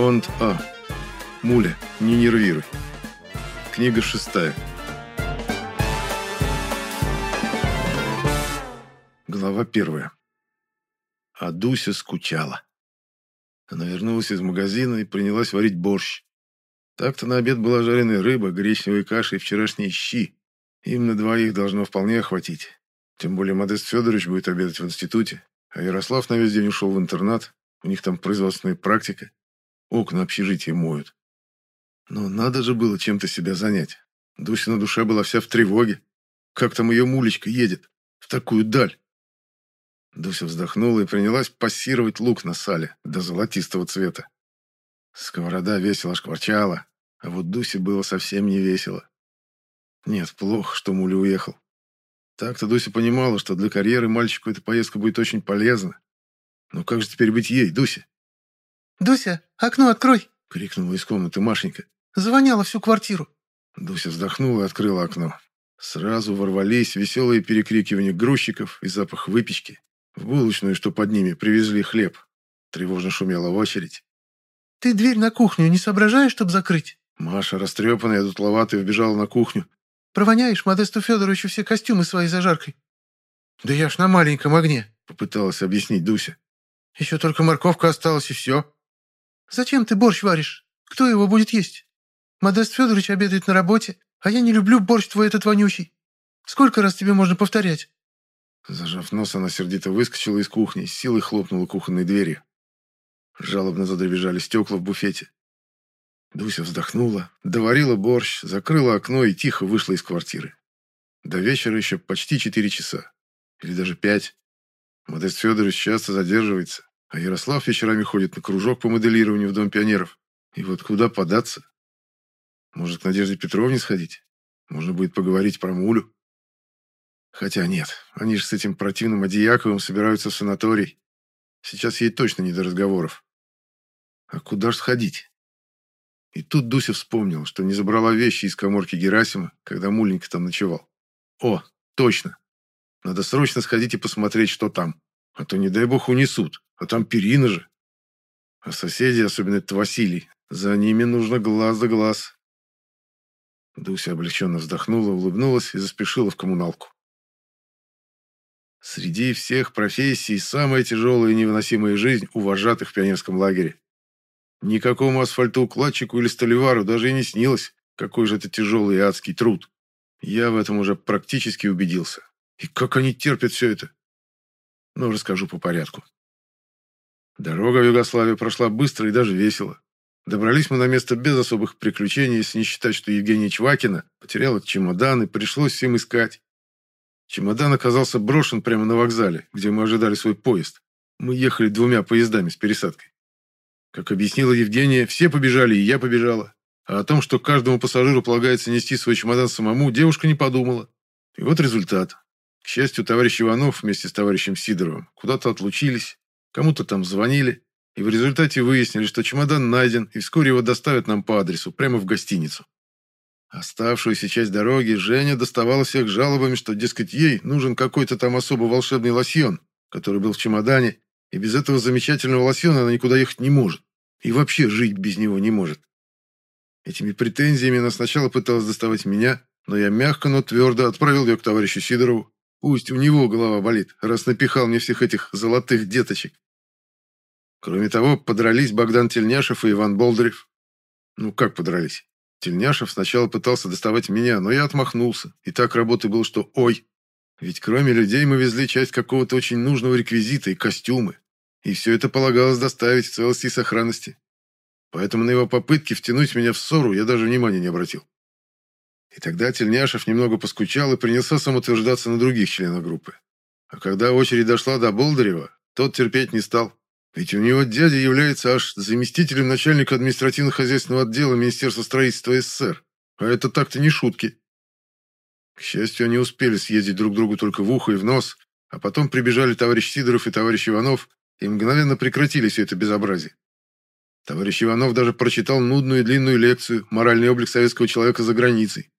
Фонд А. Муля, не нервируй. Книга шестая. Глава первая. А Дуся скучала. Она вернулась из магазина и принялась варить борщ. Так-то на обед была жареная рыба, гречневая каша и вчерашние щи. Им на двоих должно вполне охватить. Тем более Модест Федорович будет обедать в институте, а Ярослав на весь день ушел в интернат. У них там производственная практика. Окна общежития моют. Но надо же было чем-то себя занять. Дуся на душе была вся в тревоге. Как там ее мулечка едет? В такую даль. Дуся вздохнула и принялась пассировать лук на сале до золотистого цвета. Сковорода весело шкварчала, а вот Дусе было совсем не весело. Нет, плохо, что Муля уехал. Так-то Дуся понимала, что для карьеры мальчику эта поездка будет очень полезна. Но как же теперь быть ей, Дусе? «Дуся, окно открой!» — крикнула из комнаты Машенька. «Завоняла всю квартиру!» Дуся вздохнула и открыла окно. Сразу ворвались веселые перекрикивания грузчиков и запах выпечки. В булочную, что под ними, привезли хлеб. Тревожно шумела очередь. «Ты дверь на кухню не соображаешь, чтобы закрыть?» Маша, растрепанная, дутловатая, вбежала на кухню. «Провоняешь Модесту Федоровичу все костюмы своей зажаркой?» «Да я ж на маленьком огне», — попыталась объяснить Дуся. «Еще только морковка осталась, и все». «Зачем ты борщ варишь? Кто его будет есть? Модест Федорович обедает на работе, а я не люблю борщ твой этот вонючий. Сколько раз тебе можно повторять?» Зажав нос, она сердито выскочила из кухни, силой хлопнула кухонной дверью. Жалобно задребежали стекла в буфете. Дуся вздохнула, доварила борщ, закрыла окно и тихо вышла из квартиры. До вечера еще почти четыре часа. Или даже пять. Модест Федорович часто задерживается. А Ярослав вечерами ходит на кружок по моделированию в Дом пионеров. И вот куда податься? Может, к Надежде Петровне сходить? Можно будет поговорить про Мулю. Хотя нет, они же с этим противным Адияковым собираются в санаторий. Сейчас ей точно не до разговоров. А куда ж сходить? И тут Дуся вспомнила, что не забрала вещи из коморки Герасима, когда Мульненька там ночевал. О, точно. Надо срочно сходить и посмотреть, что там. А то, не дай бог, унесут. А там перина же. А соседи, особенно этот Василий, за ними нужно глаз за глаз. Дуся облегченно вздохнула, улыбнулась и заспешила в коммуналку. Среди всех профессий самая тяжелая и невыносимая жизнь у вожатых в пионерском лагере. Никакому асфальтоукладчику или столевару даже и не снилось, какой же это тяжелый и адский труд. Я в этом уже практически убедился. И как они терпят все это? Но расскажу по порядку. Дорога в Югославию прошла быстро и даже весело. Добрались мы на место без особых приключений, если не считать, что Евгения Чвакина потеряла чемодан и пришлось всем искать. Чемодан оказался брошен прямо на вокзале, где мы ожидали свой поезд. Мы ехали двумя поездами с пересадкой. Как объяснила Евгения, все побежали, и я побежала. А о том, что каждому пассажиру полагается нести свой чемодан самому, девушка не подумала. И вот результат. К счастью, товарищ Иванов вместе с товарищем Сидоровым куда-то отлучились, Кому-то там звонили, и в результате выяснили, что чемодан найден, и вскоре его доставят нам по адресу, прямо в гостиницу. Оставшуюся часть дороги Женя доставала всех жалобами, что, дескать, ей нужен какой-то там особо волшебный лосьон, который был в чемодане, и без этого замечательного лосьона она никуда ехать не может. И вообще жить без него не может. Этими претензиями она сначала пыталась доставать меня, но я мягко, но твердо отправил ее к товарищу Сидорову. Пусть у него голова болит, раз напихал мне всех этих золотых деточек. Кроме того, подрались Богдан Тельняшев и Иван Болдырев. Ну, как подрались? Тельняшев сначала пытался доставать меня, но я отмахнулся. И так работы был, что ой. Ведь кроме людей мы везли часть какого-то очень нужного реквизита и костюмы. И все это полагалось доставить в целости и сохранности. Поэтому на его попытки втянуть меня в ссору я даже внимания не обратил. И тогда Тельняшев немного поскучал и принялся самоутверждаться на других членах группы. А когда очередь дошла до Болдырева, тот терпеть не стал. Ведь у него дядя является аж заместителем начальника административно-хозяйственного отдела Министерства строительства СССР. А это так-то не шутки. К счастью, они успели съездить друг другу только в ухо и в нос, а потом прибежали товарищ Сидоров и товарищ Иванов и мгновенно прекратили все это безобразие. Товарищ Иванов даже прочитал нудную и длинную лекцию «Моральный облик советского человека за границей».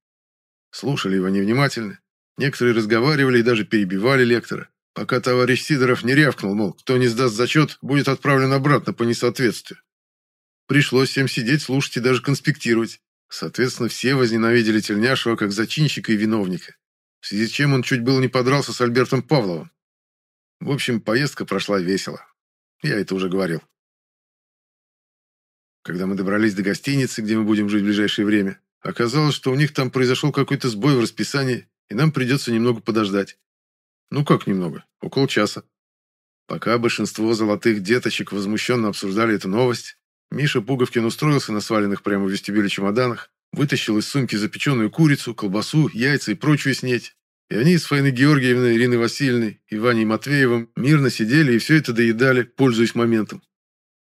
Слушали его невнимательно. Некоторые разговаривали и даже перебивали лектора пока товарищ Сидоров не рявкнул, мол, кто не сдаст зачет, будет отправлен обратно по несоответствию. Пришлось всем сидеть, слушать и даже конспектировать. Соответственно, все возненавидели Тельняшева как зачинщика и виновника, в связи с чем он чуть было не подрался с Альбертом Павловым. В общем, поездка прошла весело. Я это уже говорил. Когда мы добрались до гостиницы, где мы будем жить в ближайшее время, оказалось, что у них там произошел какой-то сбой в расписании, и нам придется немного подождать. Ну как немного? Около часа. Пока большинство золотых деточек возмущенно обсуждали эту новость, Миша Пуговкин устроился на сваленных прямо в вестибюле чемоданах, вытащил из сумки запеченную курицу, колбасу, яйца и прочую снеть. И они с Фаиной Георгиевной, Ириной Васильевной и Ваней Матвеевым мирно сидели и все это доедали, пользуясь моментом.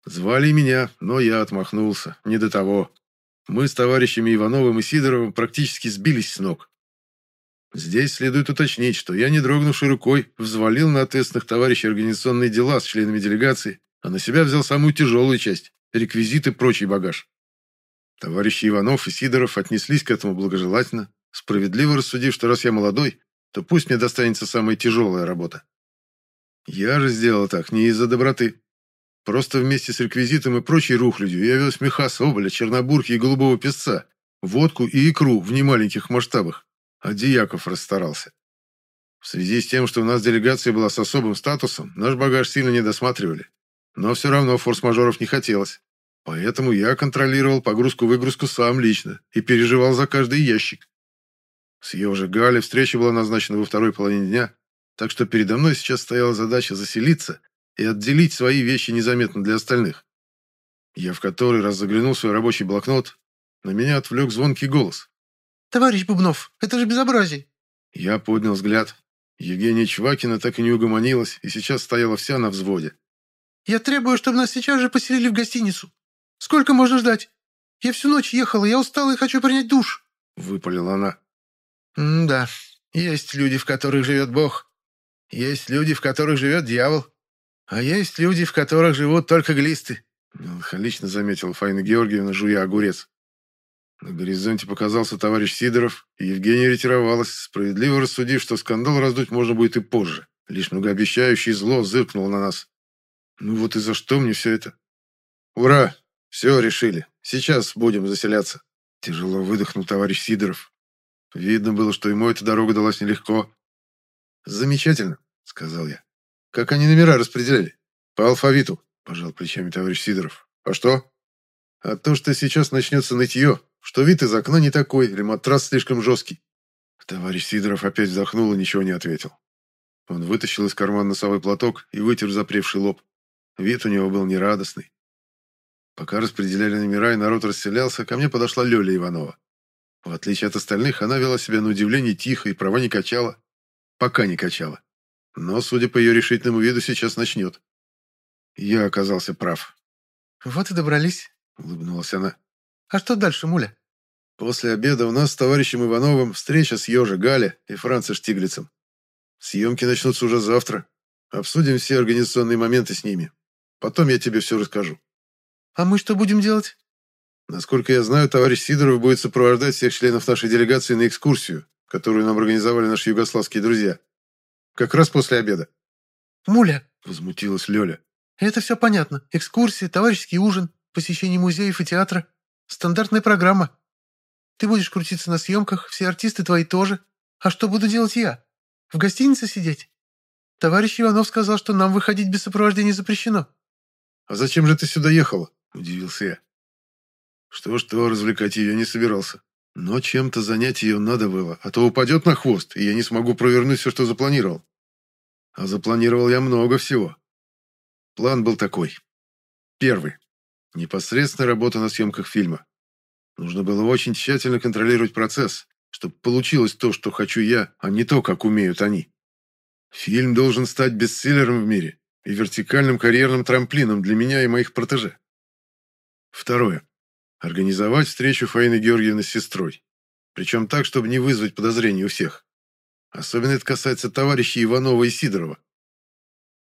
Звали меня, но я отмахнулся. Не до того. Мы с товарищами Ивановым и Сидоровым практически сбились с ног. Здесь следует уточнить, что я, не дрогнувшей рукой, взвалил на ответственных товарищей организационные дела с членами делегации, а на себя взял самую тяжелую часть реквизиты, прочий багаж. Товарищи Иванов и Сидоров отнеслись к этому благожелательно, справедливо рассудив, что раз я молодой, то пусть мне достанется самая тяжелая работа. Я же сделал так не из-за доброты. Просто вместе с реквизитом и прочей рухлядью я вез меха соболя, чернобурки и голубого песца, водку и икру в немаленьких масштабах, а Дьяков расстарался. В связи с тем, что у нас делегация была с особым статусом, наш багаж сильно не досматривали. Но все равно форс-мажоров не хотелось. Поэтому я контролировал погрузку-выгрузку сам лично и переживал за каждый ящик. С ее же Галей встреча была назначена во второй половине дня, так что передо мной сейчас стояла задача заселиться и отделить свои вещи незаметно для остальных. Я в который раз заглянул в свой рабочий блокнот. На меня отвлек звонкий голос. «Товарищ Бубнов, это же безобразие!» Я поднял взгляд. Евгения Чвакина так и не угомонилась, и сейчас стояла вся на взводе. Я требую, чтобы нас сейчас же поселили в гостиницу. Сколько можно ждать? Я всю ночь ехала, я устала и хочу принять душ». Выпалила она. «Да, есть люди, в которых живет Бог. Есть люди, в которых живет дьявол. А есть люди, в которых живут только глисты», меланхолично заметила Фаина Георгиевна, жуя огурец. На горизонте показался товарищ Сидоров, и Евгения ретировалась, справедливо рассудив, что скандал раздуть можно будет и позже. Лишь многообещающий зло зыркнул на нас. Ну вот и за что мне все это? Ура! Все, решили. Сейчас будем заселяться. Тяжело выдохнул товарищ Сидоров. Видно было, что ему эта дорога далась нелегко. Замечательно, сказал я. Как они номера распределяли? По алфавиту, пожал плечами товарищ Сидоров. А что? А то, что сейчас начнется нытье, что вид из окна не такой, или матрас слишком жесткий. Товарищ Сидоров опять вздохнул и ничего не ответил. Он вытащил из кармана носовой платок и вытер запревший лоб. Вид у него был нерадостный. Пока распределяли номера и народ расселялся, ко мне подошла Лёля Иванова. В отличие от остальных, она вела себя на удивление тихо и права не качала. Пока не качала. Но, судя по ее решительному виду, сейчас начнет. Я оказался прав. «Вот и добрались», — улыбнулась она. «А что дальше, Муля?» «После обеда у нас с товарищем Ивановым встреча с Ёжа Галя и Францем Штиглицем. Съемки начнутся уже завтра. Обсудим все организационные моменты с ними. Потом я тебе все расскажу». «А мы что будем делать?» «Насколько я знаю, товарищ Сидоров будет сопровождать всех членов нашей делегации на экскурсию, которую нам организовали наши югославские друзья. Как раз после обеда». «Муля!» – возмутилась Лёля. «Это все понятно. Экскурсии, товарищеский ужин, посещение музеев и театра. Стандартная программа. Ты будешь крутиться на съемках, все артисты твои тоже. А что буду делать я? В гостинице сидеть? Товарищ Иванов сказал, что нам выходить без сопровождения запрещено». «А зачем же ты сюда ехала?» – удивился я. Что-что, развлекать ее не собирался. Но чем-то занять ее надо было, а то упадет на хвост, и я не смогу провернуть все, что запланировал. А запланировал я много всего. План был такой. Первый. Непосредственно работа на съемках фильма. Нужно было очень тщательно контролировать процесс, чтобы получилось то, что хочу я, а не то, как умеют они. Фильм должен стать бестселлером в мире, и вертикальным карьерным трамплином для меня и моих протеже. Второе. Организовать встречу Фаины Георгиевны с сестрой. Причем так, чтобы не вызвать подозрений у всех. Особенно это касается товарищей Иванова и Сидорова.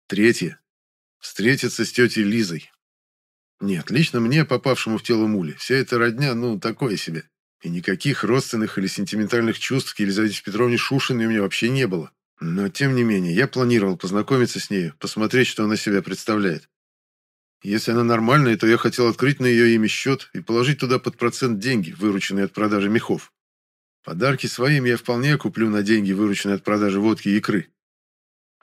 Третье. Встретиться с тетей Лизой. Нет, лично мне, попавшему в тело мули, вся эта родня, ну, такое себе. И никаких родственных или сентиментальных чувств к Елизавете Петровне Шушиной у меня вообще не было. Но, тем не менее, я планировал познакомиться с нею, посмотреть, что она себя представляет. Если она нормальная, то я хотел открыть на ее имя счет и положить туда под процент деньги, вырученные от продажи мехов. Подарки своим я вполне куплю на деньги, вырученные от продажи водки и икры.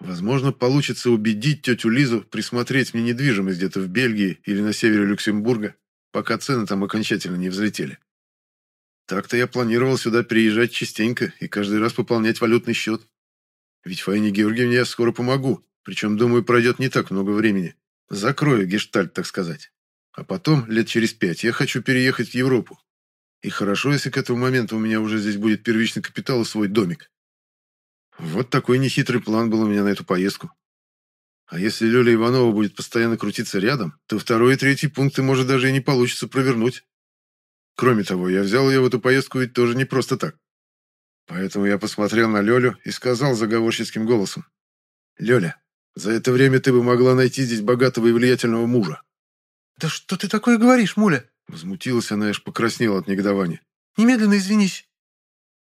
Возможно, получится убедить тетю Лизу присмотреть мне недвижимость где-то в Бельгии или на севере Люксембурга, пока цены там окончательно не взлетели. Так-то я планировал сюда приезжать частенько и каждый раз пополнять валютный счет. Ведь Фаине Георгиевне я скоро помогу, причем, думаю, пройдет не так много времени. Закрою гештальт, так сказать. А потом, лет через пять, я хочу переехать в Европу. И хорошо, если к этому моменту у меня уже здесь будет первичный капитал и свой домик. Вот такой нехитрый план был у меня на эту поездку. А если Лёля Иванова будет постоянно крутиться рядом, то второй и третий пункты может даже и не получится провернуть. Кроме того, я взял ее в эту поездку ведь тоже не просто так. Поэтому я посмотрел на Лёлю и сказал заговорческим голосом. «Лёля, за это время ты бы могла найти здесь богатого и влиятельного мужа». «Да что ты такое говоришь, Муля?» Возмутилась она и аж покраснела от негодования. «Немедленно извинись».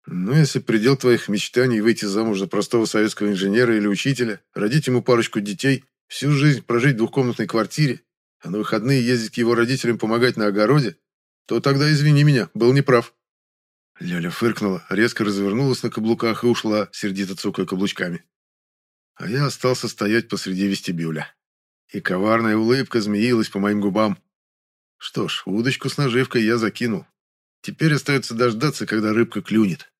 «Ну, если предел твоих мечтаний выйти замуж за простого советского инженера или учителя, родить ему парочку детей, всю жизнь прожить в двухкомнатной квартире, а на выходные ездить к его родителям помогать на огороде, то тогда извини меня, был неправ». Ляля фыркнула, резко развернулась на каблуках и ушла, сердито цукая каблучками. А я остался стоять посреди вестибюля. И коварная улыбка змеилась по моим губам. Что ж, удочку с наживкой я закинул. Теперь остается дождаться, когда рыбка клюнет.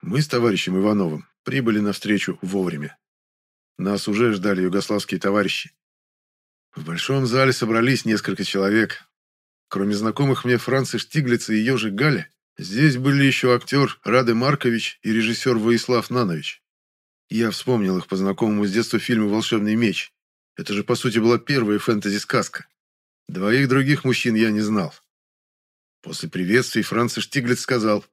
Мы с товарищем Ивановым прибыли навстречу вовремя. Нас уже ждали югославские товарищи. В большом зале собрались несколько человек. Кроме знакомых мне Франца Штиглица и Ежи Галя, здесь были еще актер Раде Маркович и режиссер Воислав Нанович. Я вспомнил их по знакомому с детства фильму «Волшебный меч». Это же, по сути, была первая фэнтези-сказка. Двоих других мужчин я не знал. После приветствий Франц Штиглиц сказал,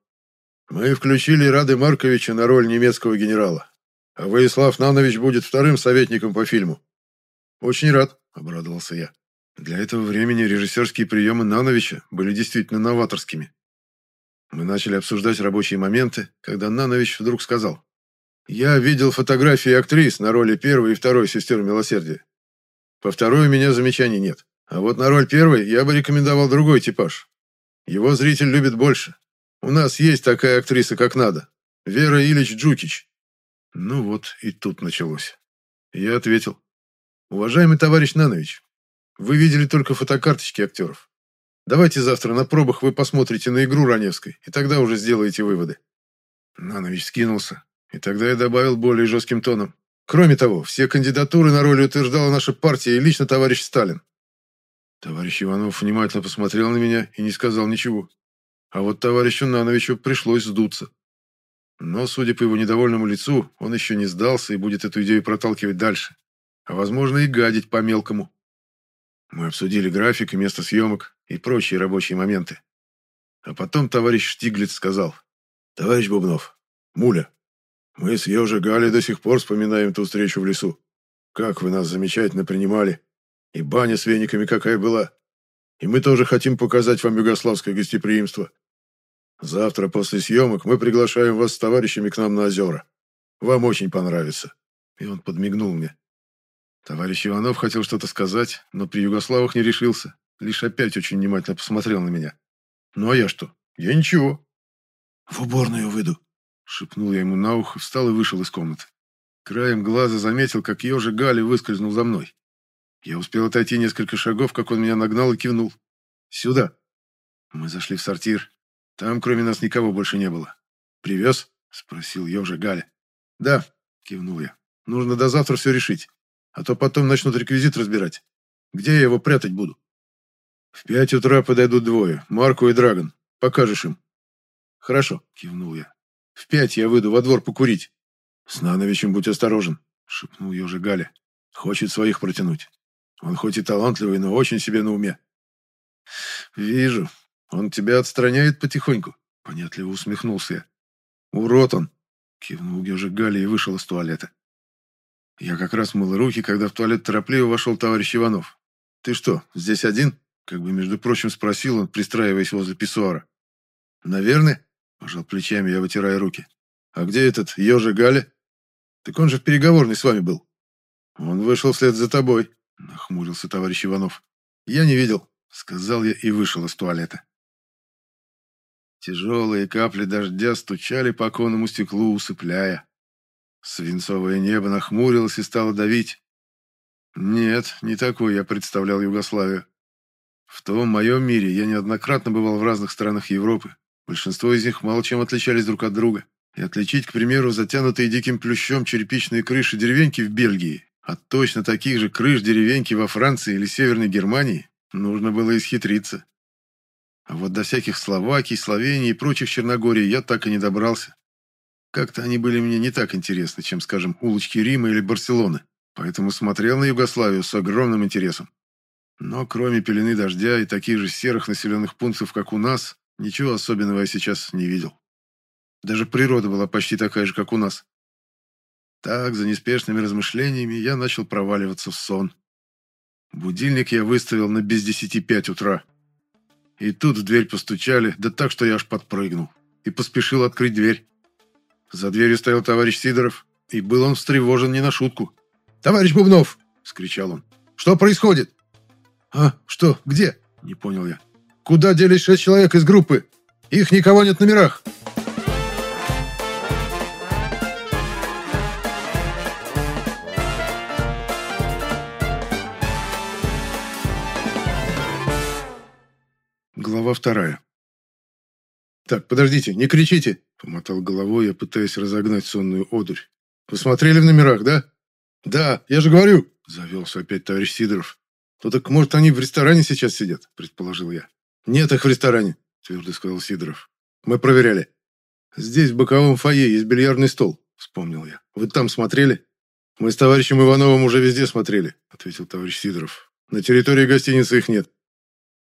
«Мы включили Рады Марковича на роль немецкого генерала, а Воислав Нанович будет вторым советником по фильму». «Очень рад», — обрадовался я. Для этого времени режиссерские приемы Нановича были действительно новаторскими. Мы начали обсуждать рабочие моменты, когда Нанович вдруг сказал, «Я видел фотографии актрис на роли первой и второй сестер Милосердия. По второй у меня замечаний нет. А вот на роль первой я бы рекомендовал другой типаж. Его зритель любит больше. У нас есть такая актриса, как надо. Вера Ильич Джукич. Ну вот, и тут началось. Я ответил. Уважаемый товарищ Нанович, вы видели только фотокарточки актеров. Давайте завтра на пробах вы посмотрите на игру Раневской, и тогда уже сделаете выводы. Нанович скинулся, и тогда я добавил более жестким тоном. Кроме того, все кандидатуры на роли утверждала наша партия и лично товарищ Сталин. Товарищ Иванов внимательно посмотрел на меня и не сказал ничего. А вот товарищу Нановичу пришлось сдуться. Но, судя по его недовольному лицу, он еще не сдался и будет эту идею проталкивать дальше. А, возможно, и гадить по-мелкому. Мы обсудили график и место съемок и прочие рабочие моменты. А потом товарищ Штиглиц сказал, «Товарищ Бубнов, Муля, мы с Ежи Галей до сих пор вспоминаем ту встречу в лесу. Как вы нас замечательно принимали. И баня с вениками какая была. И мы тоже хотим показать вам югославское гостеприимство. Завтра после съемок мы приглашаем вас с товарищами к нам на озера. Вам очень понравится». И он подмигнул мне. Товарищ Иванов хотел что-то сказать, но при Югославах не решился. Лишь опять очень внимательно посмотрел на меня. «Ну а я что? Я ничего». «В уборную выйду», — шепнул я ему на ухо, встал и вышел из комнаты. Краем глаза заметил, как ежи Гали выскользнул за мной. Я успел отойти несколько шагов, как он меня нагнал и кивнул. «Сюда!» Мы зашли в сортир. Там, кроме нас, никого больше не было. «Привез?» — спросил ежа Галя. «Да», — кивнул я. «Нужно до завтра все решить, а то потом начнут реквизит разбирать. Где я его прятать буду?» «В пять утра подойдут двое, Марко и Драгон. Покажешь им». «Хорошо», — кивнул я. «В пять я выйду во двор покурить». «С Нановичем будь осторожен», — шепнул ежа Галя. «Хочет своих протянуть». Он хоть и талантливый, но очень себе на уме. Вижу. Он тебя отстраняет потихоньку. Понятливо усмехнулся я. Урод он. Кивнул Гежа Галя и вышел из туалета. Я как раз мыл руки, когда в туалет торопливо вошел товарищ Иванов. «Ты что, здесь один?» Как бы, между прочим, спросил он, пристраиваясь возле писсуара. «Наверное?» – пожал плечами, я вытирая руки. «А где этот ежа Галя?» «Так он же в переговорной с вами был». «Он вышел вслед за тобой», — нахмурился товарищ Иванов. «Я не видел», — сказал я и вышел из туалета. Тяжелые капли дождя стучали по оконному стеклу, усыпляя. Свинцовое небо нахмурилось и стало давить. Нет, не такой я представлял Югославию. В том моем мире я неоднократно бывал в разных странах Европы. Большинство из них мало чем отличались друг от друга. И отличить, к примеру, затянутые диким плющом черепичные крыши деревеньки в Бельгии от точно таких же крыш деревеньки во Франции или Северной Германии нужно было исхитриться. А вот до всяких Словакий, Словении и прочих Черногорий я так и не добрался. Как-то они были мне не так интересны, чем, скажем, улочки Рима или Барселоны, поэтому смотрел на Югославию с огромным интересом. Но кроме пелены дождя и таких же серых населенных пунктов, как у нас, ничего особенного я сейчас не видел. Даже природа была почти такая же, как у нас. Так, за неспешными размышлениями, я начал проваливаться в сон. Будильник я выставил на без десяти пять утра. И тут в дверь постучали, да так, что я аж подпрыгнул. И поспешил открыть дверь. За дверью стоял товарищ Сидоров, и был он встревожен не на шутку. «Товарищ Бубнов!» — скричал он. «Что происходит?» «А, что? Где?» — не понял я. «Куда делись шесть человек из группы? Их никого нет в номерах!» Вторая. «Так, подождите, не кричите!» — помотал головой я, пытаясь разогнать сонную одурь. «Вы смотрели в номерах, да?» «Да, я же говорю!» — завелся опять товарищ Сидоров. «Ну так, может, они в ресторане сейчас сидят?» — предположил я. «Нет их в ресторане», — твердо сказал Сидоров. «Мы проверяли. Здесь в боковом фойе есть бильярдный стол», — вспомнил я. «Вы там смотрели?» «Мы с товарищем Ивановым уже везде смотрели», — ответил товарищ Сидоров. «На территории гостиницы их нет».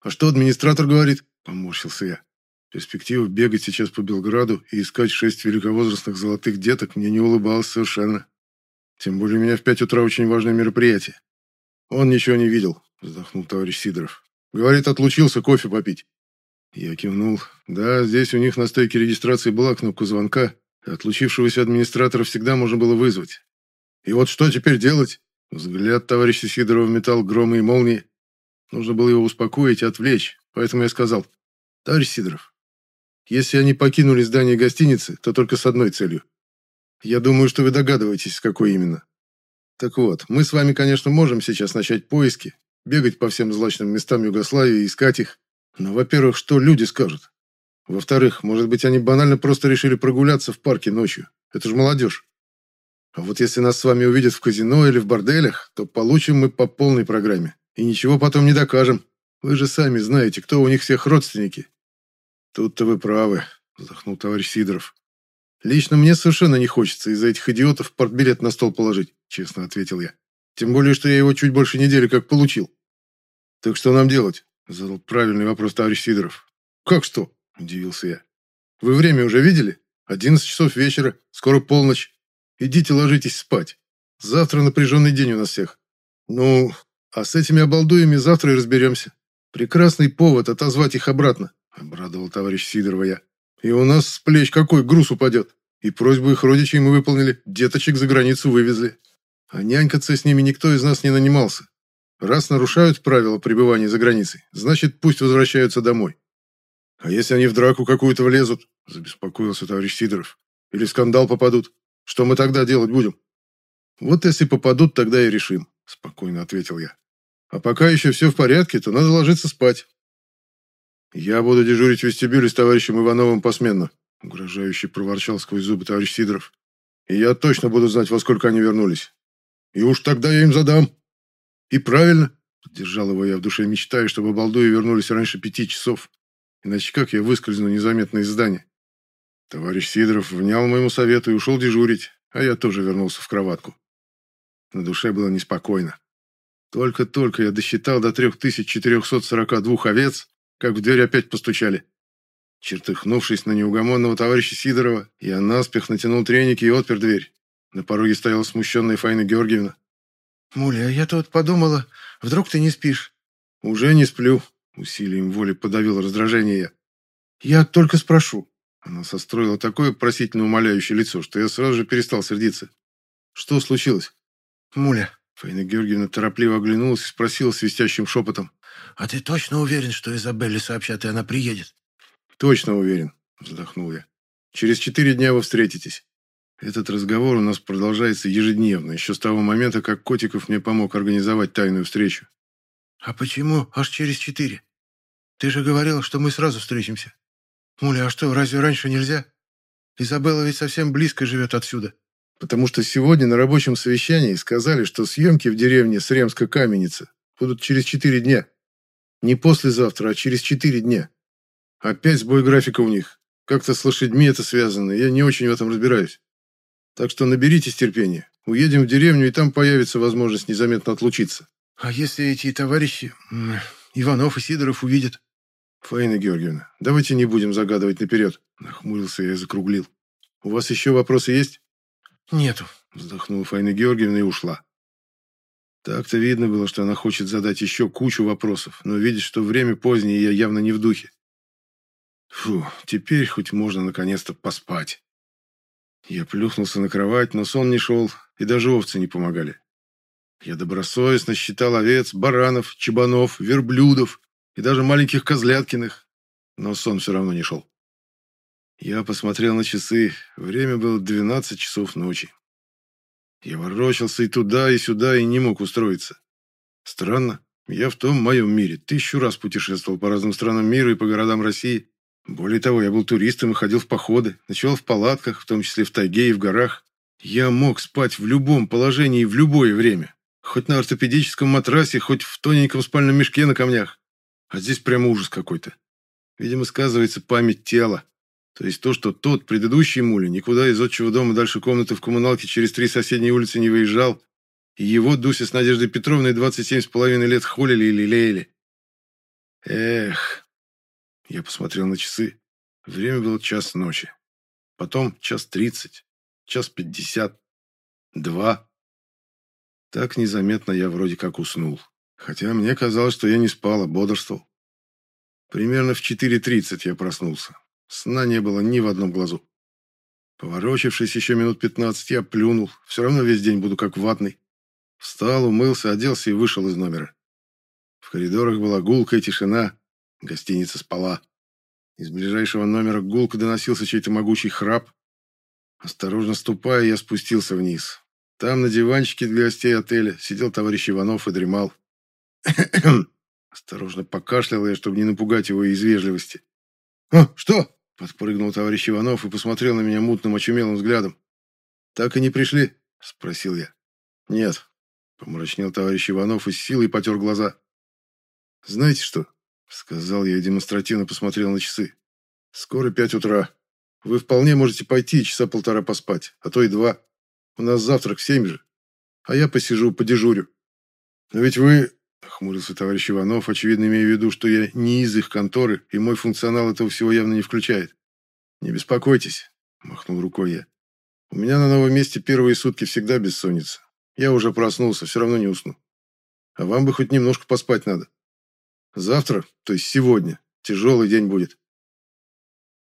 «А что администратор говорит?» – поморщился я. Перспектива бегать сейчас по Белграду и искать шесть великовозрастных золотых деток мне не улыбалась совершенно. Тем более у меня в пять утра очень важное мероприятие. Он ничего не видел, вздохнул товарищ Сидоров. Говорит, отлучился кофе попить. Я кивнул. Да, здесь у них на стойке регистрации была кнопка звонка. Отлучившегося администратора всегда можно было вызвать. И вот что теперь делать? Взгляд товарища Сидорова метал громы и молнии. Нужно было его успокоить и отвлечь, поэтому я сказал, «Товарищ Сидоров, если они покинули здание гостиницы, то только с одной целью. Я думаю, что вы догадываетесь, с какой именно. Так вот, мы с вами, конечно, можем сейчас начать поиски, бегать по всем злачным местам Югославии искать их. Но, во-первых, что люди скажут? Во-вторых, может быть, они банально просто решили прогуляться в парке ночью. Это же молодежь. А вот если нас с вами увидят в казино или в борделях, то получим мы по полной программе. И ничего потом не докажем. Вы же сами знаете, кто у них всех родственники. Тут-то вы правы, вздохнул товарищ Сидоров. Лично мне совершенно не хочется из-за этих идиотов портбилет на стол положить, честно ответил я. Тем более, что я его чуть больше недели как получил. Так что нам делать? Задал правильный вопрос товарищ Сидоров. Как что? Удивился я. Вы время уже видели? Одиннадцать часов вечера, скоро полночь. Идите ложитесь спать. Завтра напряженный день у нас всех. Ну, а с этими обалдуями завтра и разберемся. Прекрасный повод отозвать их обратно, обрадовал товарищ Сидорова я. И у нас с плеч какой груз упадет. И просьбу их родичей мы выполнили, деточек за границу вывезли. А нянькаться с ними никто из нас не нанимался. Раз нарушают правила пребывания за границей, значит, пусть возвращаются домой. А если они в драку какую-то влезут, забеспокоился товарищ Сидоров, или скандал попадут, что мы тогда делать будем? Вот если попадут, тогда и решим, спокойно ответил я. А пока еще все в порядке, то надо ложиться спать. Я буду дежурить в вестибюле с товарищем Ивановым посменно, угрожающе проворчал сквозь зубы товарищ Сидоров. И я точно буду знать, во сколько они вернулись. И уж тогда я им задам. И правильно, поддержал его я в душе, мечтая, чтобы балдуи вернулись раньше пяти часов. Иначе как я выскользну незаметно из здания? Товарищ Сидоров внял моему совету и ушел дежурить, а я тоже вернулся в кроватку. На душе было неспокойно. Только-только я досчитал до 3442 овец, как в дверь опять постучали. Чертыхнувшись на неугомонного товарища Сидорова, я наспех натянул треники и отпер дверь. На пороге стояла смущенная Фаина Георгиевна. «Муля, я тут подумала, вдруг ты не спишь?» «Уже не сплю», — усилием воли подавил раздражение я. «Я только спрошу». Она состроила такое просительно умоляющее лицо, что я сразу же перестал сердиться. «Что случилось?» «Муля, Фаина Георгиевна торопливо оглянулась и спросила свистящим шепотом. «А ты точно уверен, что Изабелле сообщат, и она приедет?» «Точно уверен», — вздохнул я. «Через четыре дня вы встретитесь. Этот разговор у нас продолжается ежедневно, еще с того момента, как Котиков мне помог организовать тайную встречу». «А почему аж через четыре? Ты же говорил, что мы сразу встретимся. Муля, а что, разве раньше нельзя? Изабелла ведь совсем близко живет отсюда». «Потому что сегодня на рабочем совещании сказали, что съемки в деревне Сремска-Каменица будут через четыре дня. Не послезавтра, а через четыре дня. Опять сбой графика у них. Как-то с лошадьми это связано, я не очень в этом разбираюсь. Так что наберитесь терпения. Уедем в деревню, и там появится возможность незаметно отлучиться. А если эти товарищи, Иванов и Сидоров, увидят? Фаина Георгиевна, давайте не будем загадывать наперед. Нахмурился я и закруглил. У вас еще вопросы есть? Нету. Вздохнула Фаина Георгиевна и ушла. Так-то видно было, что она хочет задать еще кучу вопросов, но видит, что время позднее, и я явно не в духе. Фу, теперь хоть можно наконец-то поспать. Я плюхнулся на кровать, но сон не шел, и даже овцы не помогали. Я добросовестно считал овец, баранов, чебанов, верблюдов и даже маленьких козляткиных, но сон все равно не шел. Я посмотрел на часы, время было 12 часов ночи. Я ворочался и туда, и сюда, и не мог устроиться. Странно, я в том моем мире тысячу раз путешествовал по разным странам мира и по городам России, более того, я был туристом и ходил в походы, ночевал в палатках, в том числе в тайге и в горах. Я мог спать в любом положении и в любое время. Хоть на ортопедическом матрасе, хоть в тоненьком спальном мешке на камнях. А здесь прямо ужас какой-то. Видимо, сказывается память тела. То есть то, что тот, предыдущий мули, никуда из отчего дома дальше комнаты в коммуналке через три соседние улицы не выезжал, и его Дуся с Надеждой Петровной 27 с половиной лет холили и лелеяли. Эх, я посмотрел на часы. Время было час ночи. Потом час тридцать, час пятьдесят, два. Так незаметно я вроде как уснул. Хотя мне казалось, что я не спал, а бодрствовал. Примерно в 4.30 я проснулся. Сна не было ни в одном глазу. Поворочившись еще минут пятнадцать, я плюнул. Все равно весь день буду как ватный. Встал, умылся, оделся и вышел из номера. В коридорах была гулкая тишина, Гостиница спала. Из ближайшего номера гулко доносился чей-то могучий храп. Осторожно ступая, я спустился вниз. Там, на диванчике для гостей отеля, сидел товарищ Иванов и дремал. Осторожно покашлял я, чтобы не напугать его из вежливости. «А, что?» — подпрыгнул товарищ Иванов и посмотрел на меня мутным, очумелым взглядом. «Так и не пришли?» — спросил я. «Нет», — помрачнел товарищ Иванов и с силой потер глаза. «Знаете что? Сказал я и демонстративно посмотрел на часы. Скоро пять утра. Вы вполне можете пойти и часа полтора поспать, а то и два. У нас завтрак в семь же. А я посижу, подежурю. Но ведь вы... Хмурился товарищ Иванов, очевидно имея в виду, что я не из их конторы, и мой функционал этого всего явно не включает. «Не беспокойтесь», — махнул рукой я. «У меня на новом месте первые сутки всегда бессонница. Я уже проснулся, все равно не усну. А вам бы хоть немножко поспать надо». Завтра, то есть сегодня, тяжелый день будет.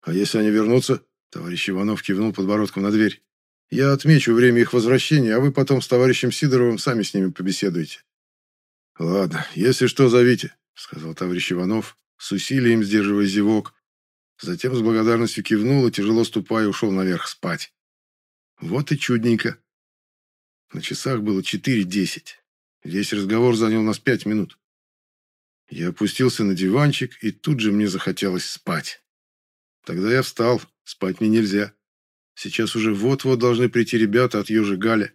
А если они вернутся? Товарищ Иванов кивнул подбородком на дверь. Я отмечу время их возвращения, а вы потом с товарищем Сидоровым сами с ними побеседуете. Ладно, если что, зовите, сказал товарищ Иванов, с усилием сдерживая зевок. Затем с благодарностью кивнул и, тяжело ступая, ушел наверх спать. Вот и чудненько. На часах было четыре десять. Весь разговор занял нас пять минут. Я опустился на диванчик, и тут же мне захотелось спать. Тогда я встал, спать мне нельзя. Сейчас уже вот-вот должны прийти ребята от Ёжи Галя.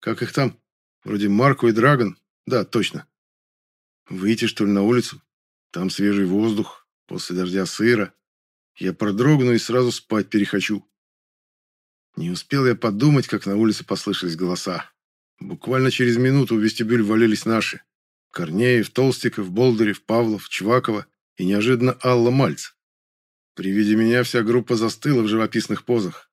Как их там? Вроде Марко и Драгон? Да, точно. Выйти, что ли, на улицу? Там свежий воздух, после дождя сыро. Я продрогну и сразу спать перехочу. Не успел я подумать, как на улице послышались голоса. Буквально через минуту в вестибюль валились наши. Корнеев, Толстиков, Болдырев, Павлов, Чвакова и неожиданно Алла Мальц. При виде меня вся группа застыла в живописных позах.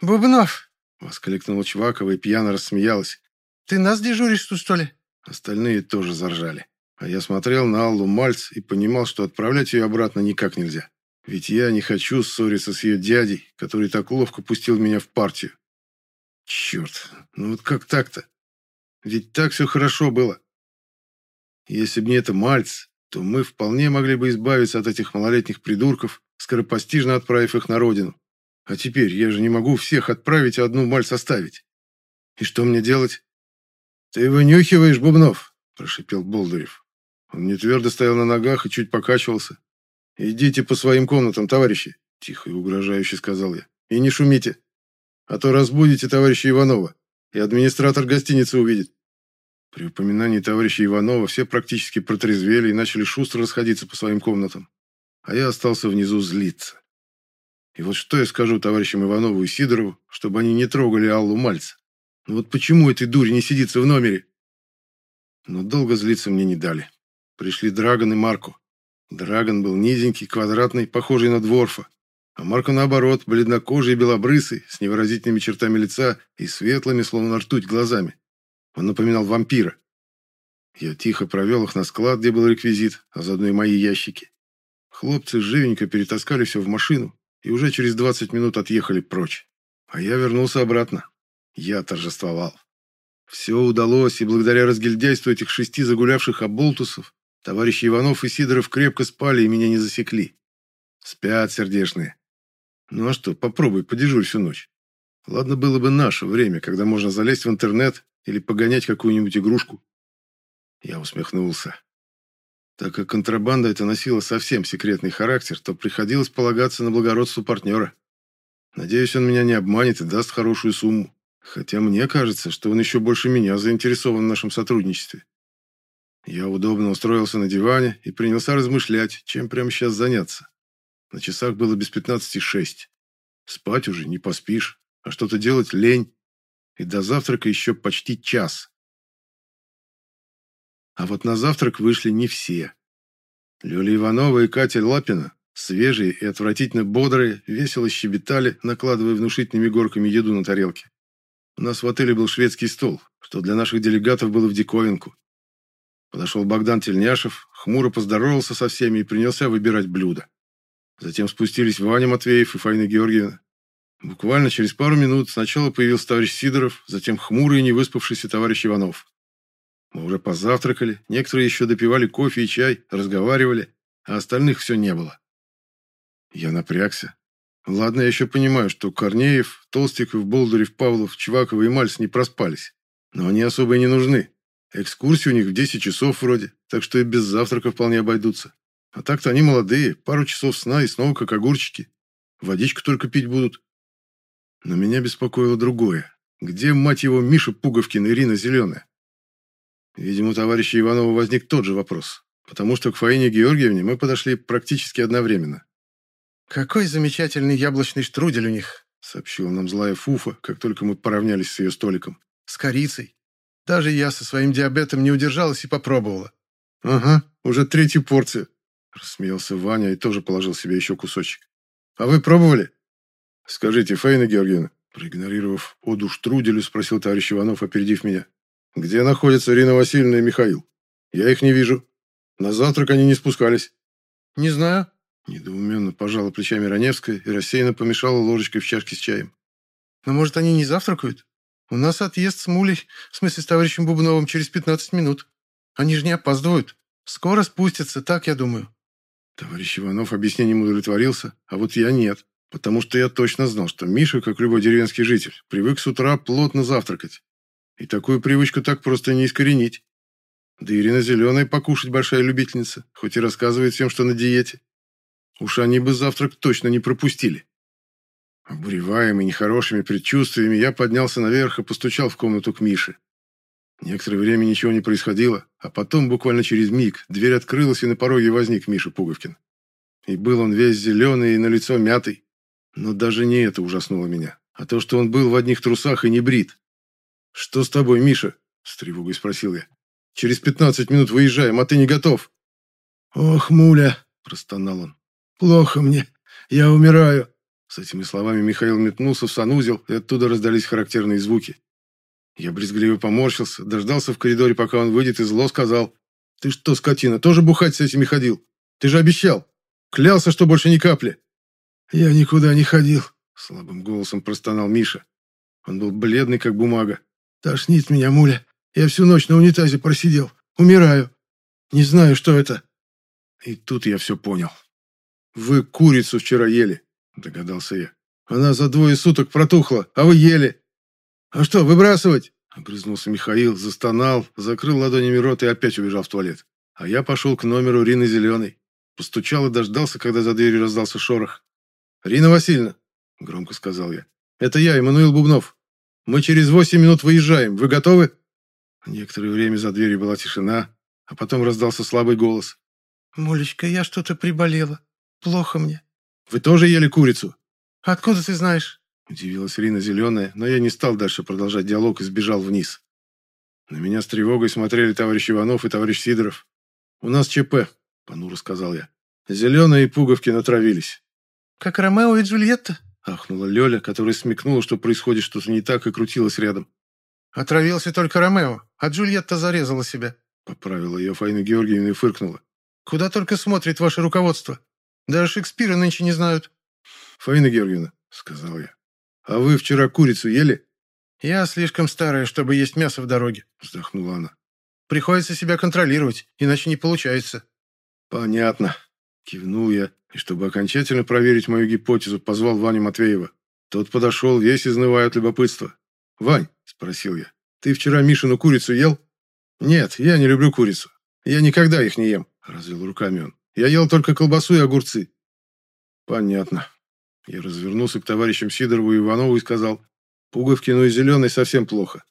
«Бубнов!» — воскликнула Чвакова и пьяно рассмеялась. «Ты нас дежуришь тут, что ли?» Остальные тоже заржали. А я смотрел на Аллу Мальц и понимал, что отправлять ее обратно никак нельзя. Ведь я не хочу ссориться с ее дядей, который так ловко пустил меня в партию. Черт, ну вот как так-то? Ведь так все хорошо было. Если бы не это Мальц, то мы вполне могли бы избавиться от этих малолетних придурков, скоропостижно отправив их на родину. А теперь я же не могу всех отправить, а одну Мальц оставить. И что мне делать? Ты вынюхиваешь, Бубнов, прошипел Болдырев. Он не твердо стоял на ногах и чуть покачивался. «Идите по своим комнатам, товарищи», — тихо и угрожающе сказал я. «И не шумите, а то разбудите товарища Иванова, и администратор гостиницы увидит». При упоминании товарища Иванова все практически протрезвели и начали шустро расходиться по своим комнатам. А я остался внизу злиться. И вот что я скажу товарищам Иванову и Сидорову, чтобы они не трогали Аллу Мальц? Ну вот почему этой дури не сидится в номере? Но долго злиться мне не дали. Пришли Драгон и Марко. Драгон был низенький, квадратный, похожий на дворфа. А Марко, наоборот, бледнокожий и белобрысый, с невыразительными чертами лица и светлыми, словно ртуть, глазами. Он напоминал вампира. Я тихо провел их на склад, где был реквизит, а заодно и мои ящики. Хлопцы живенько перетаскали все в машину и уже через 20 минут отъехали прочь. А я вернулся обратно. Я торжествовал. Все удалось, и благодаря разгильдяйству этих шести загулявших оболтусов товарищи Иванов и Сидоров крепко спали и меня не засекли. Спят сердешные. Ну а что, попробуй, подежурь всю ночь. Ладно было бы наше время, когда можно залезть в интернет или погонять какую-нибудь игрушку. Я усмехнулся. Так как контрабанда это носила совсем секретный характер, то приходилось полагаться на благородство партнера. Надеюсь, он меня не обманет и даст хорошую сумму. Хотя мне кажется, что он еще больше меня заинтересован в нашем сотрудничестве. Я удобно устроился на диване и принялся размышлять, чем прямо сейчас заняться. На часах было без пятнадцати шесть. Спать уже не поспишь, а что-то делать лень и до завтрака еще почти час. А вот на завтрак вышли не все. Лёля Иванова и Катя Лапина, свежие и отвратительно бодрые, весело щебетали, накладывая внушительными горками еду на тарелки. У нас в отеле был шведский стол, что для наших делегатов было в диковинку. Подошел Богдан Тельняшев, хмуро поздоровался со всеми и принялся выбирать блюда. Затем спустились Ваня Матвеев и Фаина Георгиевна. Буквально через пару минут сначала появился товарищ Сидоров, затем хмурый и невыспавшийся товарищ Иванов. Мы уже позавтракали, некоторые еще допивали кофе и чай, разговаривали, а остальных все не было. Я напрягся. Ладно, я еще понимаю, что Корнеев, Толстиков, Болдырев, Павлов, Чвакова и Мальц не проспались. Но они особо и не нужны. Экскурсии у них в 10 часов вроде, так что и без завтрака вполне обойдутся. А так-то они молодые, пару часов сна и снова как огурчики. Водичку только пить будут. Но меня беспокоило другое. Где, мать его, Миша Пуговкин и Ирина Зеленая? Видимо, у товарища Иванова возник тот же вопрос, потому что к Фаине Георгиевне мы подошли практически одновременно. «Какой замечательный яблочный штрудель у них!» сообщила нам злая Фуфа, как только мы поравнялись с ее столиком. «С корицей. Даже я со своим диабетом не удержалась и попробовала». «Ага, уже третью порцию», — рассмеялся Ваня и тоже положил себе еще кусочек. «А вы пробовали?» «Скажите, Фаина Георгиевна», проигнорировав оду штруделю, спросил товарищ Иванов, опередив меня. «Где находятся Ирина Васильевна и Михаил? Я их не вижу. На завтрак они не спускались». «Не знаю», Недоуменно пожала плечами Раневская и рассеянно помешала ложечкой в чашке с чаем. «Но, может, они не завтракают? У нас отъезд с Мулей, в смысле с товарищем Бубновым, через 15 минут. Они же не опаздывают. Скоро спустятся, так я думаю». Товарищ Иванов объяснением удовлетворился, а вот я нет, потому что я точно знал, что Миша, как любой деревенский житель, привык с утра плотно завтракать. И такую привычку так просто не искоренить. Да Ирина Зеленая покушать большая любительница, хоть и рассказывает всем, что на диете. Уж они бы завтрак точно не пропустили. Обуреваемый нехорошими предчувствиями, я поднялся наверх и постучал в комнату к Мише. Некоторое время ничего не происходило, а потом, буквально через миг, дверь открылась, и на пороге возник Миша Пуговкин. И был он весь зеленый и на лицо мятый. Но даже не это ужаснуло меня, а то, что он был в одних трусах и не брит. «Что с тобой, Миша?» – с тревогой спросил я. «Через пятнадцать минут выезжаем, а ты не готов». «Ох, муля!» – простонал он. «Плохо мне. Я умираю». С этими словами Михаил метнулся в санузел, и оттуда раздались характерные звуки. Я брезгливо поморщился, дождался в коридоре, пока он выйдет, и зло сказал. «Ты что, скотина, тоже бухать с этими ходил? Ты же обещал. Клялся, что больше ни капли». «Я никуда не ходил», — слабым голосом простонал Миша. Он был бледный, как бумага. «Тошнит меня, муля. Я всю ночь на унитазе просидел. Умираю. Не знаю, что это». И тут я все понял. «Вы курицу вчера ели», — догадался я. «Она за двое суток протухла, а вы ели». «А что, выбрасывать?» — огрызнулся Михаил, застонал, закрыл ладонями рот и опять убежал в туалет. А я пошел к номеру Рины Зеленой. Постучал и дождался, когда за дверью раздался шорох. «Рина Васильевна», — громко сказал я, — «это я, Эммануил Бубнов. Мы через восемь минут выезжаем. Вы готовы?» Некоторое время за дверью была тишина, а потом раздался слабый голос. «Молечка, я что-то приболела. Плохо мне». «Вы тоже ели курицу?» «Откуда ты знаешь?» Удивилась Рина Зеленая, но я не стал дальше продолжать диалог и сбежал вниз. На меня с тревогой смотрели товарищ Иванов и товарищ Сидоров. «У нас ЧП», — понуро сказал я. «Зеленые и пуговки натравились». «Как Ромео и Джульетта?» — ахнула Лёля, которая смекнула, что происходит что-то не так, и крутилась рядом. «Отравился только Ромео, а Джульетта зарезала себя», — поправила ее Фаина Георгиевна и фыркнула. «Куда только смотрит ваше руководство. Даже Шекспира нынче не знают». «Фаина Георгиевна», — сказал я, — «а вы вчера курицу ели?» «Я слишком старая, чтобы есть мясо в дороге», — вздохнула она. «Приходится себя контролировать, иначе не получается». «Понятно», — кивнул я, и чтобы окончательно проверить мою гипотезу, позвал Ваню Матвеева. Тот подошел, весь изнывая от любопытства. «Вань», — спросил я, — «ты вчера Мишину курицу ел?» «Нет, я не люблю курицу. Я никогда их не ем», — развел руками он. «Я ел только колбасу и огурцы». «Понятно». Я развернулся к товарищам Сидорову и Иванову и сказал, «Пуговкину и Зеленой совсем плохо.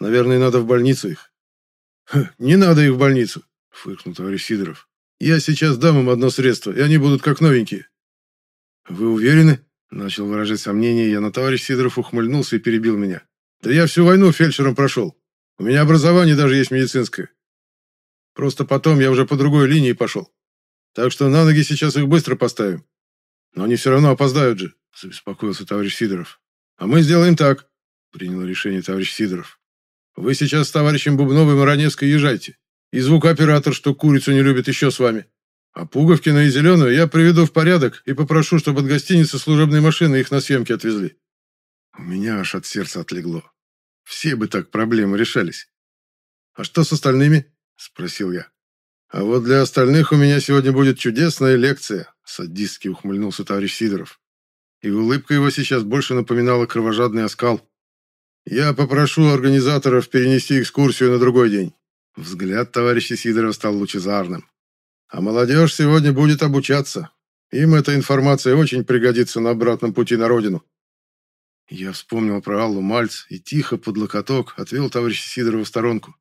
Наверное, надо в больницу их». «Не надо их в больницу», — фыркнул товарищ Сидоров. Я сейчас дам им одно средство, и они будут как новенькие». «Вы уверены?» – начал выражать сомнение я, но товарищ Сидоров ухмыльнулся и перебил меня. «Да я всю войну фельдшером прошел. У меня образование даже есть медицинское. Просто потом я уже по другой линии пошел. Так что на ноги сейчас их быстро поставим. Но они все равно опоздают же», – забеспокоился товарищ Сидоров. «А мы сделаем так», – принял решение товарищ Сидоров. «Вы сейчас с товарищем Бубновым и Раневской езжайте. И звукооператор, что курицу не любит, еще с вами. А Пуговкина и Зеленую я приведу в порядок и попрошу, чтобы от гостиницы служебной машины их на съемки отвезли. У меня аж от сердца отлегло. Все бы так проблемы решались. «А что с остальными?» – спросил я. «А вот для остальных у меня сегодня будет чудесная лекция», – садистски ухмыльнулся товарищ Сидоров. И улыбка его сейчас больше напоминала кровожадный оскал. «Я попрошу организаторов перенести экскурсию на другой день. Взгляд товарища Сидорова стал лучезарным. А молодежь сегодня будет обучаться. Им эта информация очень пригодится на обратном пути на родину. Я вспомнил про Аллу Мальц и тихо под локоток отвел товарища Сидорова в сторонку.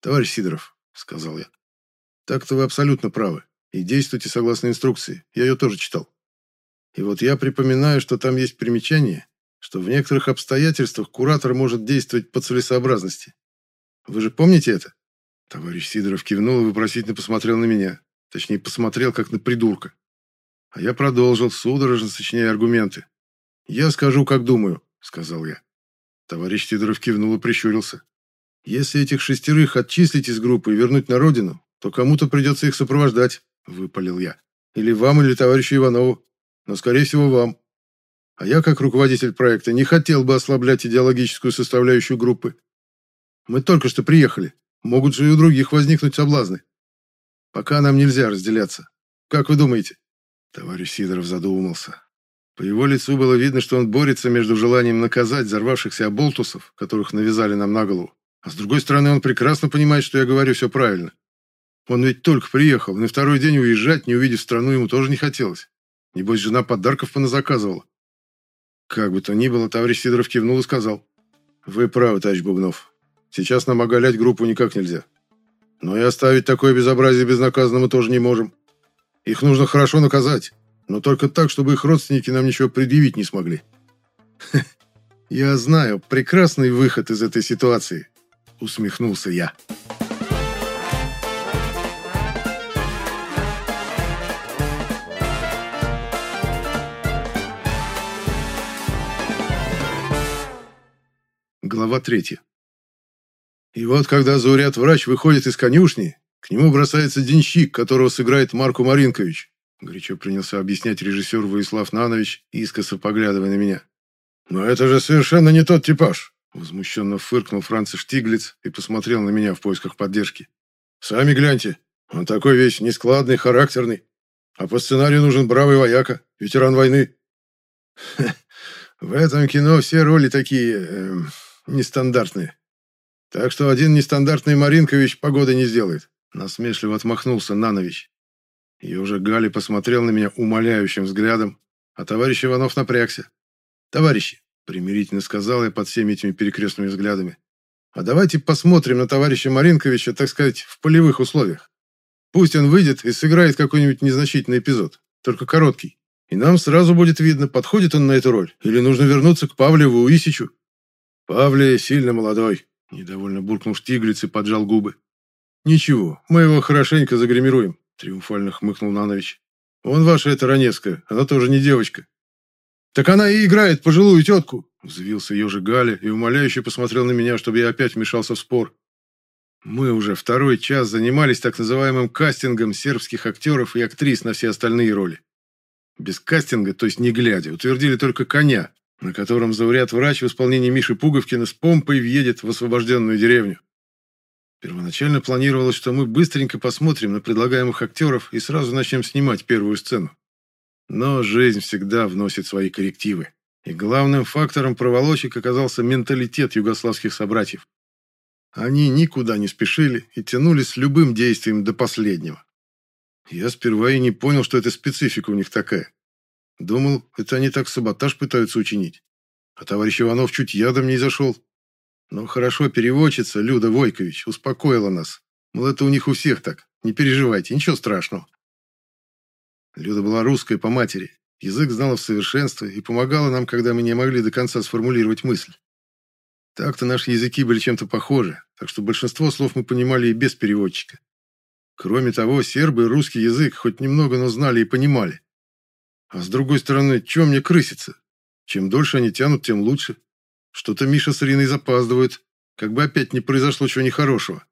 «Товарищ Сидоров», — сказал я, — «так-то вы абсолютно правы. И действуйте согласно инструкции. Я ее тоже читал. И вот я припоминаю, что там есть примечание, что в некоторых обстоятельствах куратор может действовать по целесообразности. Вы же помните это? Товарищ Сидоров кивнул и вопросительно посмотрел на меня. Точнее, посмотрел, как на придурка. А я продолжил, судорожно сочиняя аргументы. «Я скажу, как думаю», — сказал я. Товарищ Сидоров кивнул и прищурился. «Если этих шестерых отчислить из группы и вернуть на родину, то кому-то придется их сопровождать», — выпалил я. «Или вам, или товарищу Иванову. Но, скорее всего, вам. А я, как руководитель проекта, не хотел бы ослаблять идеологическую составляющую группы. Мы только что приехали. Могут же и у других возникнуть соблазны. Пока нам нельзя разделяться. Как вы думаете?» Товарищ Сидоров задумался. По его лицу было видно, что он борется между желанием наказать взорвавшихся оболтусов, которых навязали нам на голову, а с другой стороны он прекрасно понимает, что я говорю все правильно. Он ведь только приехал, на второй день уезжать, не увидев страну, ему тоже не хотелось. Небось, жена подарков поназаказывала. Как бы то ни было, товарищ Сидоров кивнул и сказал. «Вы правы, товарищ Бубнов. Сейчас нам оголять группу никак нельзя. Но и оставить такое безобразие безнаказанно мы тоже не можем. Их нужно хорошо наказать, но только так, чтобы их родственники нам ничего предъявить не смогли. Я знаю прекрасный выход из этой ситуации, усмехнулся я. Глава третья. И вот, когда зауряд-врач выходит из конюшни, к нему бросается денщик, которого сыграет Марку Маринкович. Горячо принялся объяснять режиссер Владислав Нанович, искоса поглядывая на меня. «Но это же совершенно не тот типаж. Возмущенно фыркнул Франц Штиглиц и посмотрел на меня в поисках поддержки. «Сами гляньте. Он такой весь нескладный, характерный. А по сценарию нужен бравый вояка, ветеран войны». В этом кино все роли такие... Э, нестандартные. Так что один нестандартный Маринкович погоды не сделает. Насмешливо отмахнулся Нанович. И уже Гали посмотрел на меня умоляющим взглядом, а товарищ Иванов напрягся. «Товарищи», — примирительно сказал я под всеми этими перекрестными взглядами, «а давайте посмотрим на товарища Маринковича, так сказать, в полевых условиях. Пусть он выйдет и сыграет какой-нибудь незначительный эпизод, только короткий. И нам сразу будет видно, подходит он на эту роль, или нужно вернуться к Павлеву Исичу. Павле сильно молодой, недовольно буркнул Штиглиц и поджал губы. Ничего, мы его хорошенько загримируем, триумфально хмыкнул Нанович. Он ваша эта Раневская, она тоже не девочка. Так она и играет пожилую тетку, взвился ежик Галя и умоляюще посмотрел на меня, чтобы я опять вмешался в спор. Мы уже второй час занимались так называемым кастингом сербских актеров и актрис на все остальные роли. Без кастинга, то есть не глядя, утвердили только коня, на котором зауряд-врач в исполнении Миши Пуговкина с помпой въедет в освобожденную деревню. Первоначально планировалось, что мы быстренько посмотрим на предлагаемых актеров и сразу начнем снимать первую сцену. Но жизнь всегда вносит свои коррективы. И главным фактором проволочек оказался менталитет югославских собратьев. Они никуда не спешили и тянулись с любым действием до последнего. Я сперва и не понял, что это специфика у них такая. Думал, это они так саботаж пытаются учинить. А товарищ Иванов чуть ядом не зашел. Но хорошо переводчица Люда Войкович успокоила нас. Мол, это у них у всех так. Не переживайте, ничего страшного. Люда была русской по матери. Язык знала в совершенстве и помогала нам, когда мы не могли до конца сформулировать мысль. Так-то наши языки были чем-то похожи, так что большинство слов мы понимали и без переводчика. Кроме того, сербы русский язык хоть немного, но знали и понимали. А с другой стороны, чем мне крыситься? Чем дольше они тянут, тем лучше. Что-то Миша с Ириной запаздывают, как бы опять не произошло чего нехорошего.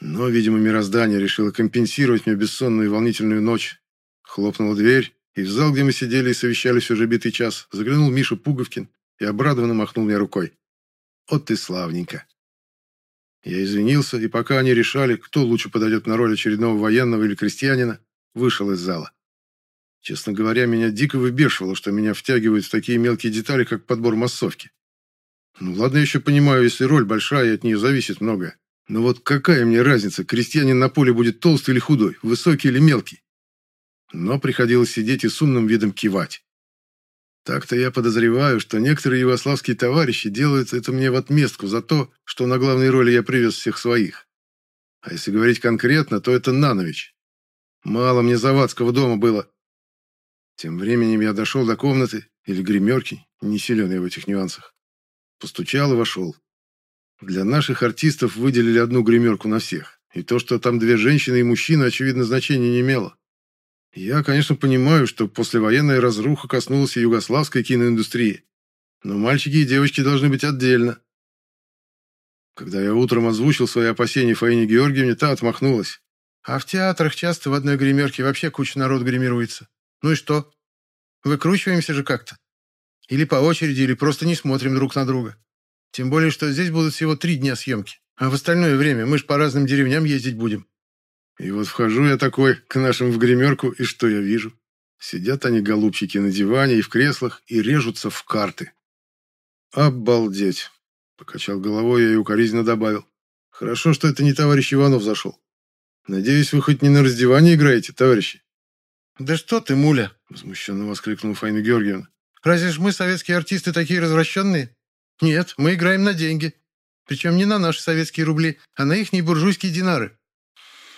Но, видимо, мироздание решило компенсировать мне бессонную и волнительную ночь. Хлопнула дверь, и в зал, где мы сидели и совещались уже битый час, заглянул Миша Пуговкин и обрадованно махнул мне рукой. «Вот ты славненько!» Я извинился, и пока они решали, кто лучше подойдет на роль очередного военного или крестьянина, вышел из зала. Честно говоря, меня дико выбешивало, что меня втягивают в такие мелкие детали, как подбор массовки. Ну ладно, я еще понимаю, если роль большая, и от нее зависит многое. Но вот какая мне разница, крестьянин на поле будет толстый или худой, высокий или мелкий? Но приходилось сидеть и с умным видом кивать. Так-то я подозреваю, что некоторые югославские товарищи делают это мне в отместку за то, что на главной роли я привез всех своих. А если говорить конкретно, то это Нанович. Мало мне завадского дома было. Тем временем я дошел до комнаты, или гримерки, не силен я в этих нюансах. Постучал и вошел. Для наших артистов выделили одну гримерку на всех. И то, что там две женщины и мужчина, очевидно, значения не имело. Я, конечно, понимаю, что послевоенная разруха коснулась и югославской киноиндустрии. Но мальчики и девочки должны быть отдельно. Когда я утром озвучил свои опасения Фаине Георгиевне, та отмахнулась. А в театрах часто в одной гримерке вообще куча народ гримируется. Ну и что? Выкручиваемся же как-то. Или по очереди, или просто не смотрим друг на друга. Тем более, что здесь будут всего три дня съемки. А в остальное время мы ж по разным деревням ездить будем. И вот вхожу я такой к нашим в гримерку, и что я вижу? Сидят они, голубчики, на диване и в креслах и режутся в карты. «Обалдеть!» — покачал головой я и укоризненно добавил. «Хорошо, что это не товарищ Иванов зашел. Надеюсь, вы хоть не на раздевании играете, товарищи?» «Да что ты, муля!» — возмущенно воскликнула Фаина Георгиевна. «Разве ж мы, советские артисты, такие развращенные? Нет, мы играем на деньги. Причем не на наши советские рубли, а на ихние буржуйские динары.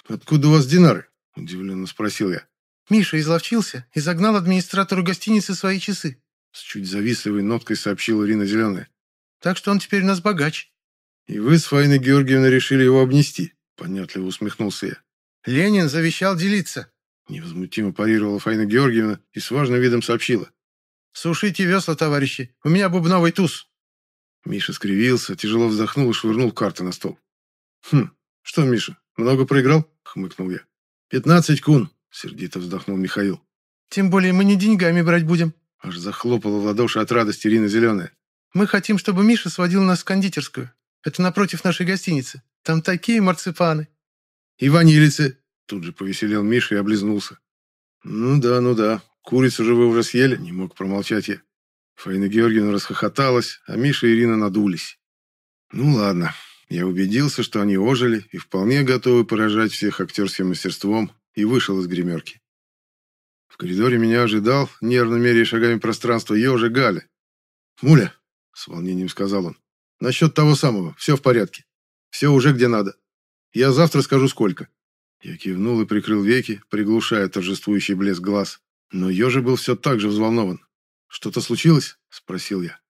«Откуда у вас динары?» – удивленно спросил я. «Миша изловчился и загнал администратору гостиницы свои часы», – с чуть завистливой ноткой сообщила Ирина Зеленая. «Так что он теперь у нас богач». «И вы с Фаиной Георгиевной решили его обнести?» – понятливо усмехнулся я. «Ленин завещал делиться», – невозмутимо парировала Фаина Георгиевна и с важным видом сообщила. «Сушите весла, товарищи, у меня бубновый туз». Миша скривился, тяжело вздохнул и швырнул карты на стол. «Хм, что, Миша, много проиграл?» хмыкнул я. «Пятнадцать кун!» — сердито вздохнул Михаил. «Тем более мы не деньгами брать будем!» Аж захлопала в ладоши от радости Ирина Зеленая. Мы хотим, чтобы Миша сводил нас в кондитерскую. Это напротив нашей гостиницы. Там такие марципаны». «И ванилицы!» Тут же повеселел Миша и облизнулся. «Ну да, ну да. Курицу же вы уже съели?» Не мог промолчать я. Фаина Георгиевна расхохоталась, а Миша и Ирина надулись. «Ну ладно». Я убедился, что они ожили и вполне готовы поражать всех актерским мастерством, и вышел из гримерки. В коридоре меня ожидал, нервно меряя шагами пространства, ежа Галя. «Муля», — с волнением сказал он, — «насчет того самого, все в порядке. Все уже где надо. Я завтра скажу, сколько». Я кивнул и прикрыл веки, приглушая торжествующий блеск глаз. Но ежи был все так же взволнован. «Что-то случилось?» — спросил я.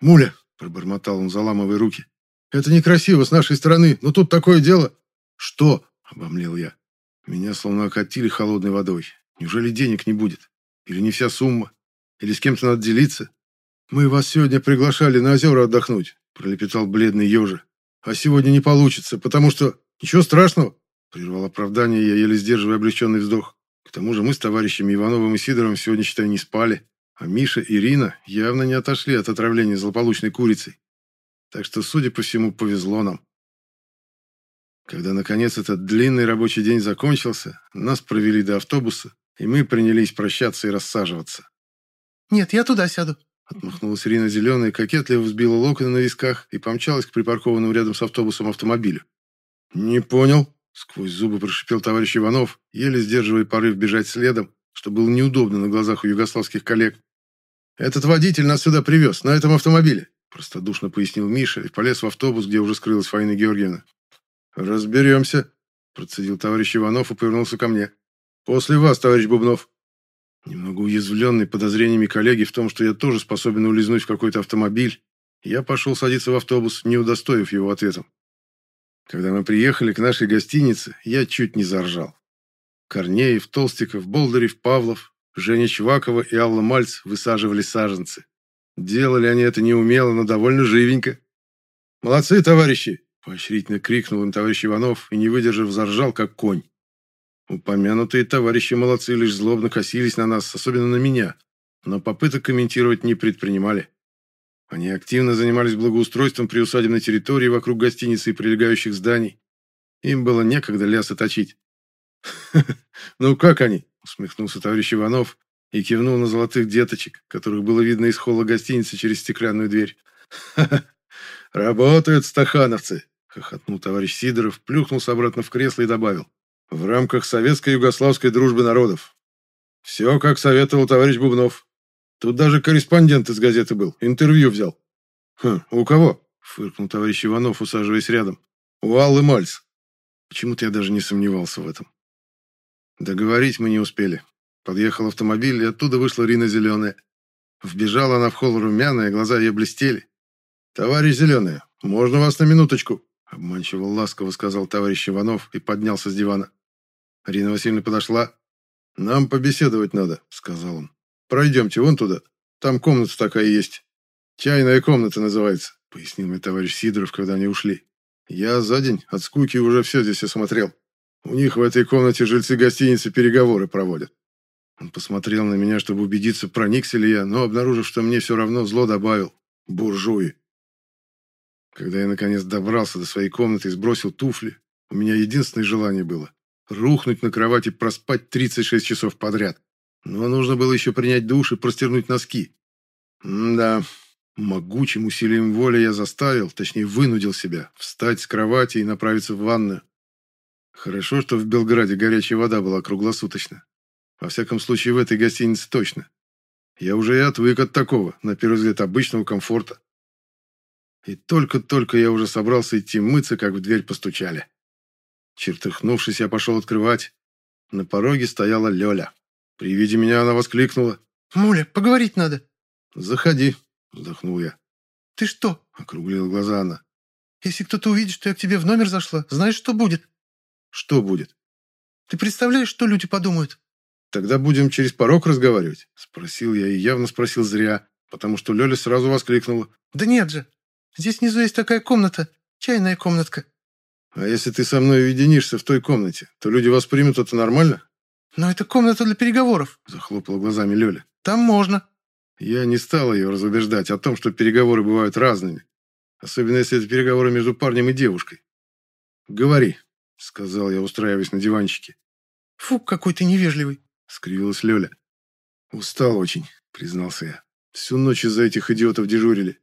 «Муля!» — пробормотал он, заламывая руки. «Это некрасиво с нашей стороны, но тут такое дело!» «Что?» — обомлел я. Меня словно окатили холодной водой. Неужели денег не будет? Или не вся сумма? Или с кем-то надо делиться? «Мы вас сегодня приглашали на озера отдохнуть», — пролепетал бледный ежи. «А сегодня не получится, потому что...» «Ничего страшного», — прервал оправдание я, еле сдерживая облегченный вздох. К тому же мы с товарищами Ивановым и Сидоровым сегодня, считай, не спали, а Миша и Ирина явно не отошли от отравления злополучной курицей. Так что, судя по всему, повезло нам. Когда, наконец, этот длинный рабочий день закончился, нас провели до автобуса, и мы принялись прощаться и рассаживаться. «Нет, я туда сяду», — отмахнулась Ирина Зеленая, кокетливо взбила локоны на висках и помчалась к припаркованному рядом с автобусом автомобилю. «Не понял», — сквозь зубы прошипел товарищ Иванов, еле сдерживая порыв бежать следом, что было неудобно на глазах у югославских коллег. «Этот водитель нас сюда привез, на этом автомобиле», — простодушно пояснил Миша и полез в автобус, где уже скрылась Фаина Георгиевна. «Разберемся», — процедил товарищ Иванов и повернулся ко мне. «После вас, товарищ Бубнов». Немного уязвленный подозрениями коллеги в том, что я тоже способен улизнуть в какой-то автомобиль, я пошел садиться в автобус, не удостоив его ответом. Когда мы приехали к нашей гостинице, я чуть не заржал. Корнеев, Толстиков, Болдырев, Павлов, Женя Чвакова и Алла Мальц высаживали саженцы. Делали они это неумело, но довольно живенько. «Молодцы, товарищи!» Поощрительно крикнул им товарищ Иванов и, не выдержав, заржал, как конь. Упомянутые товарищи молодцы лишь злобно косились на нас, особенно на меня, но попыток комментировать не предпринимали. Они активно занимались благоустройством приусадебной территории вокруг гостиницы и прилегающих зданий. Им было некогда лясы точить. «Ну как они?» — усмехнулся товарищ Иванов и кивнул на золотых деточек, которых было видно из холла гостиницы через стеклянную дверь. «Работают стахановцы!» хохотнул товарищ Сидоров, плюхнулся обратно в кресло и добавил. В рамках советско-югославской дружбы народов. Все, как советовал товарищ Бубнов. Тут даже корреспондент из газеты был, интервью взял. Хм, у кого? Фыркнул товарищ Иванов, усаживаясь рядом. У Аллы Мальц. Почему-то я даже не сомневался в этом. Договорить мы не успели. Подъехал автомобиль, и оттуда вышла Рина Зеленая. Вбежала она в холл румяная, глаза ее блестели. «Товарищ Зеленая, можно вас на минуточку?» Обманчиво ласково сказал товарищ Иванов и поднялся с дивана. Арина Васильевна подошла. «Нам побеседовать надо», — сказал он. «Пройдемте вон туда. Там комната такая есть. Чайная комната называется», — пояснил мне товарищ Сидоров, когда они ушли. «Я за день от скуки уже все здесь осмотрел. У них в этой комнате жильцы гостиницы переговоры проводят». Он посмотрел на меня, чтобы убедиться, проникся ли я, но, обнаружив, что мне все равно, зло добавил. «Буржуи». Когда я наконец добрался до своей комнаты и сбросил туфли, у меня единственное желание было рухнуть на кровать и проспать 36 часов подряд. Но нужно было еще принять душ и простернуть носки. М да, могучим усилием воли я заставил, точнее вынудил себя, встать с кровати и направиться в ванную. Хорошо, что в Белграде горячая вода была круглосуточно. Во всяком случае, в этой гостинице точно. Я уже и отвык от такого, на первый взгляд, обычного комфорта. И только-только я уже собрался идти мыться, как в дверь постучали. Чертыхнувшись, я пошел открывать. На пороге стояла Лёля. При виде меня она воскликнула. «Муля, поговорить надо». «Заходи», — вздохнул я. «Ты что?» — округлила глаза она. «Если кто-то увидит, что я к тебе в номер зашла, знаешь, что будет?» «Что будет?» «Ты представляешь, что люди подумают?» «Тогда будем через порог разговаривать?» — спросил я и явно спросил зря, потому что Лёля сразу воскликнула. «Да нет же, Здесь внизу есть такая комната, чайная комнатка». «А если ты со мной уединишься в той комнате, то люди воспримут это нормально?» «Но это комната для переговоров», — захлопала глазами Лёля. «Там можно». Я не стал ее разубеждать о том, что переговоры бывают разными. Особенно, если это переговоры между парнем и девушкой. «Говори», — сказал я, устраиваясь на диванчике. «Фу, какой ты невежливый», — скривилась Лёля. «Устал очень», — признался я. «Всю ночь из-за этих идиотов дежурили».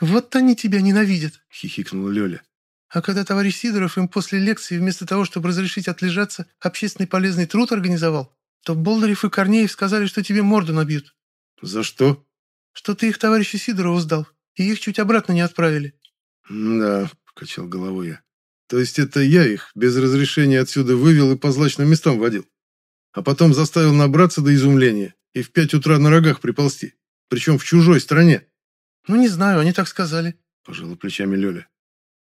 «Вот они тебя ненавидят», — хихикнула Лёля. «А когда товарищ Сидоров им после лекции вместо того, чтобы разрешить отлежаться, общественный полезный труд организовал, то Болдырев и Корнеев сказали, что тебе морду набьют». «За что?» «Что ты их товарищу Сидорову сдал, и их чуть обратно не отправили». «Да», — покачал головой я. «То есть это я их без разрешения отсюда вывел и по злачным местам водил, а потом заставил набраться до изумления и в пять утра на рогах приползти, причем в чужой стране». «Ну, не знаю, они так сказали», — пожала плечами Лёля.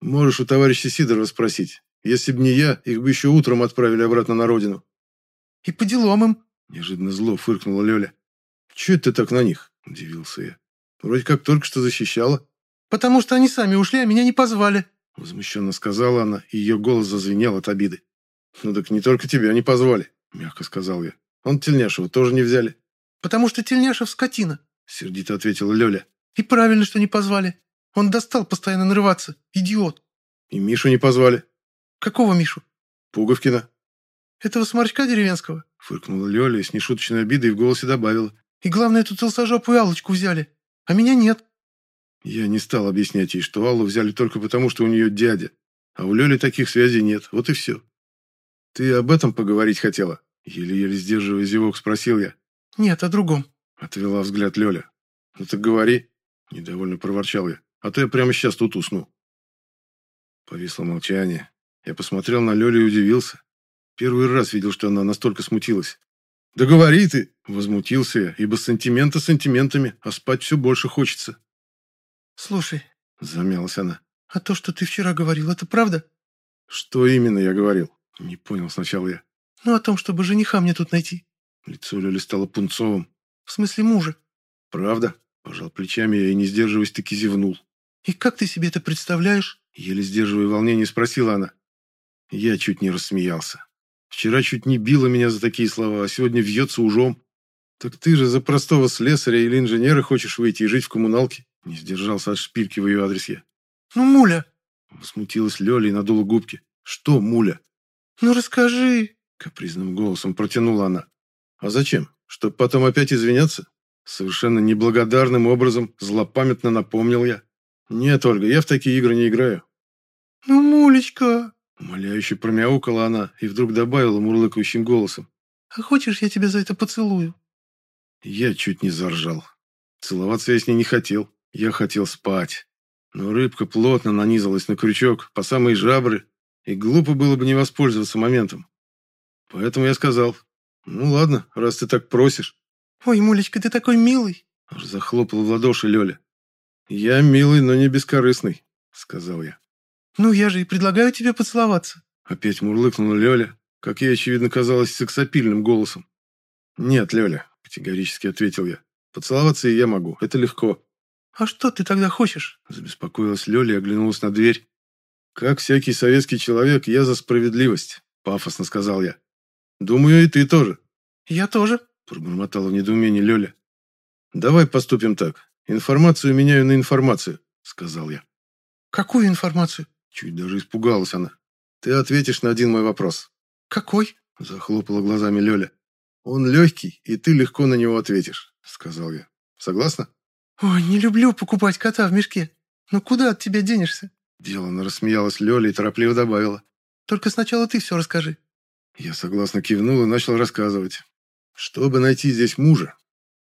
«Можешь у товарища Сидорова спросить. Если б не я, их бы еще утром отправили обратно на родину». «И по делам им», — неожиданно зло фыркнула Лёля. «Чего ты так на них?» — удивился я. «Вроде как только что защищала». «Потому что они сами ушли, а меня не позвали», — возмущенно сказала она, и ее голос зазвенел от обиды. «Ну так не только тебя не позвали», — мягко сказал я. «Он Тельняшева тоже не взяли». «Потому что Тельняшев скотина», — сердито ответила Лёля. «И правильно, что не позвали. Он достал постоянно нарываться. Идиот». «И Мишу не позвали». «Какого Мишу?» «Пуговкина». «Этого сморчка деревенского?» — фыркнула Лёля и с нешуточной обидой в голосе добавила. «И главное, эту толстожопую Аллочку взяли, а меня нет». Я не стал объяснять ей, что Аллу взяли только потому, что у нее дядя, а у Лёли таких связей нет, вот и все. «Ты об этом поговорить хотела?» Еле-еле сдерживая зевок, спросил я. «Нет, о другом», — отвела взгляд Лёля. «Ну так говори», — недовольно проворчал я, «а то я прямо сейчас тут усну». Повисло молчание. Я посмотрел на Лёлю и удивился. Первый раз видел, что она настолько смутилась. «Да говори ты!» – возмутился я, ибо сантименты сантиментами, а спать все больше хочется. «Слушай», – замялась она, – «а то, что ты вчера говорил, это правда?» «Что именно я говорил?» – не понял сначала я. «Ну, о том, чтобы жениха мне тут найти». Лицо Лёли стало пунцовым. «В смысле мужа?» «Правда?» – пожал плечами я и, не сдерживаясь, таки зевнул. «И как ты себе это представляешь?» Еле сдерживая волнение, спросила она. Я чуть не рассмеялся. Вчера чуть не била меня за такие слова, а сегодня вьется ужом. Так ты же за простого слесаря или инженера хочешь выйти и жить в коммуналке? Не сдержался от шпильки в ее адрес я. «Ну, Муля!» Возмутилась Лёля и надула губки. «Что, Муля?» «Ну, расскажи!» Капризным голосом протянула она. «А зачем? Чтоб потом опять извиняться?» Совершенно неблагодарным образом злопамятно напомнил я. «Нет, Ольга, я в такие игры не играю». «Ну, Мулечка!» Умоляюще промяукала она и вдруг добавила мурлыкающим голосом. «А хочешь, я тебя за это поцелую?» Я чуть не заржал. Целоваться я с ней не хотел. Я хотел спать. Но рыбка плотно нанизалась на крючок по самые жабры, и глупо было бы не воспользоваться моментом. Поэтому я сказал, «Ну ладно, раз ты так просишь». «Ой, Мулечка, ты такой милый!» Аж захлопал в ладоши Лёля. «Я милый, но не бескорыстный», — сказал я. «Ну, я же и предлагаю тебе поцеловаться». Опять мурлыкнула Лёля, как ей, очевидно, казалось, сексапильным голосом. «Нет, Лёля», — категорически ответил я. «Поцеловаться и я могу, это легко». «А что ты тогда хочешь?» Забеспокоилась Лёля и оглянулась на дверь. «Как всякий советский человек, я за справедливость», — пафосно сказал я. «Думаю, и ты тоже». «Я тоже», — пробормотала в недоумении Лёля. «Давай поступим так. Информацию меняю на информацию», — сказал я. «Какую информацию?» Чуть даже испугалась она. «Ты ответишь на один мой вопрос». «Какой?» – захлопала глазами Лёля. «Он легкий, и ты легко на него ответишь», – сказал я. «Согласна?» «Ой, не люблю покупать кота в мешке. Ну куда от тебя денешься?» Делано рассмеялась Лёля и торопливо добавила. «Только сначала ты все расскажи». Я согласно кивнул и начал рассказывать. «Чтобы найти здесь мужа,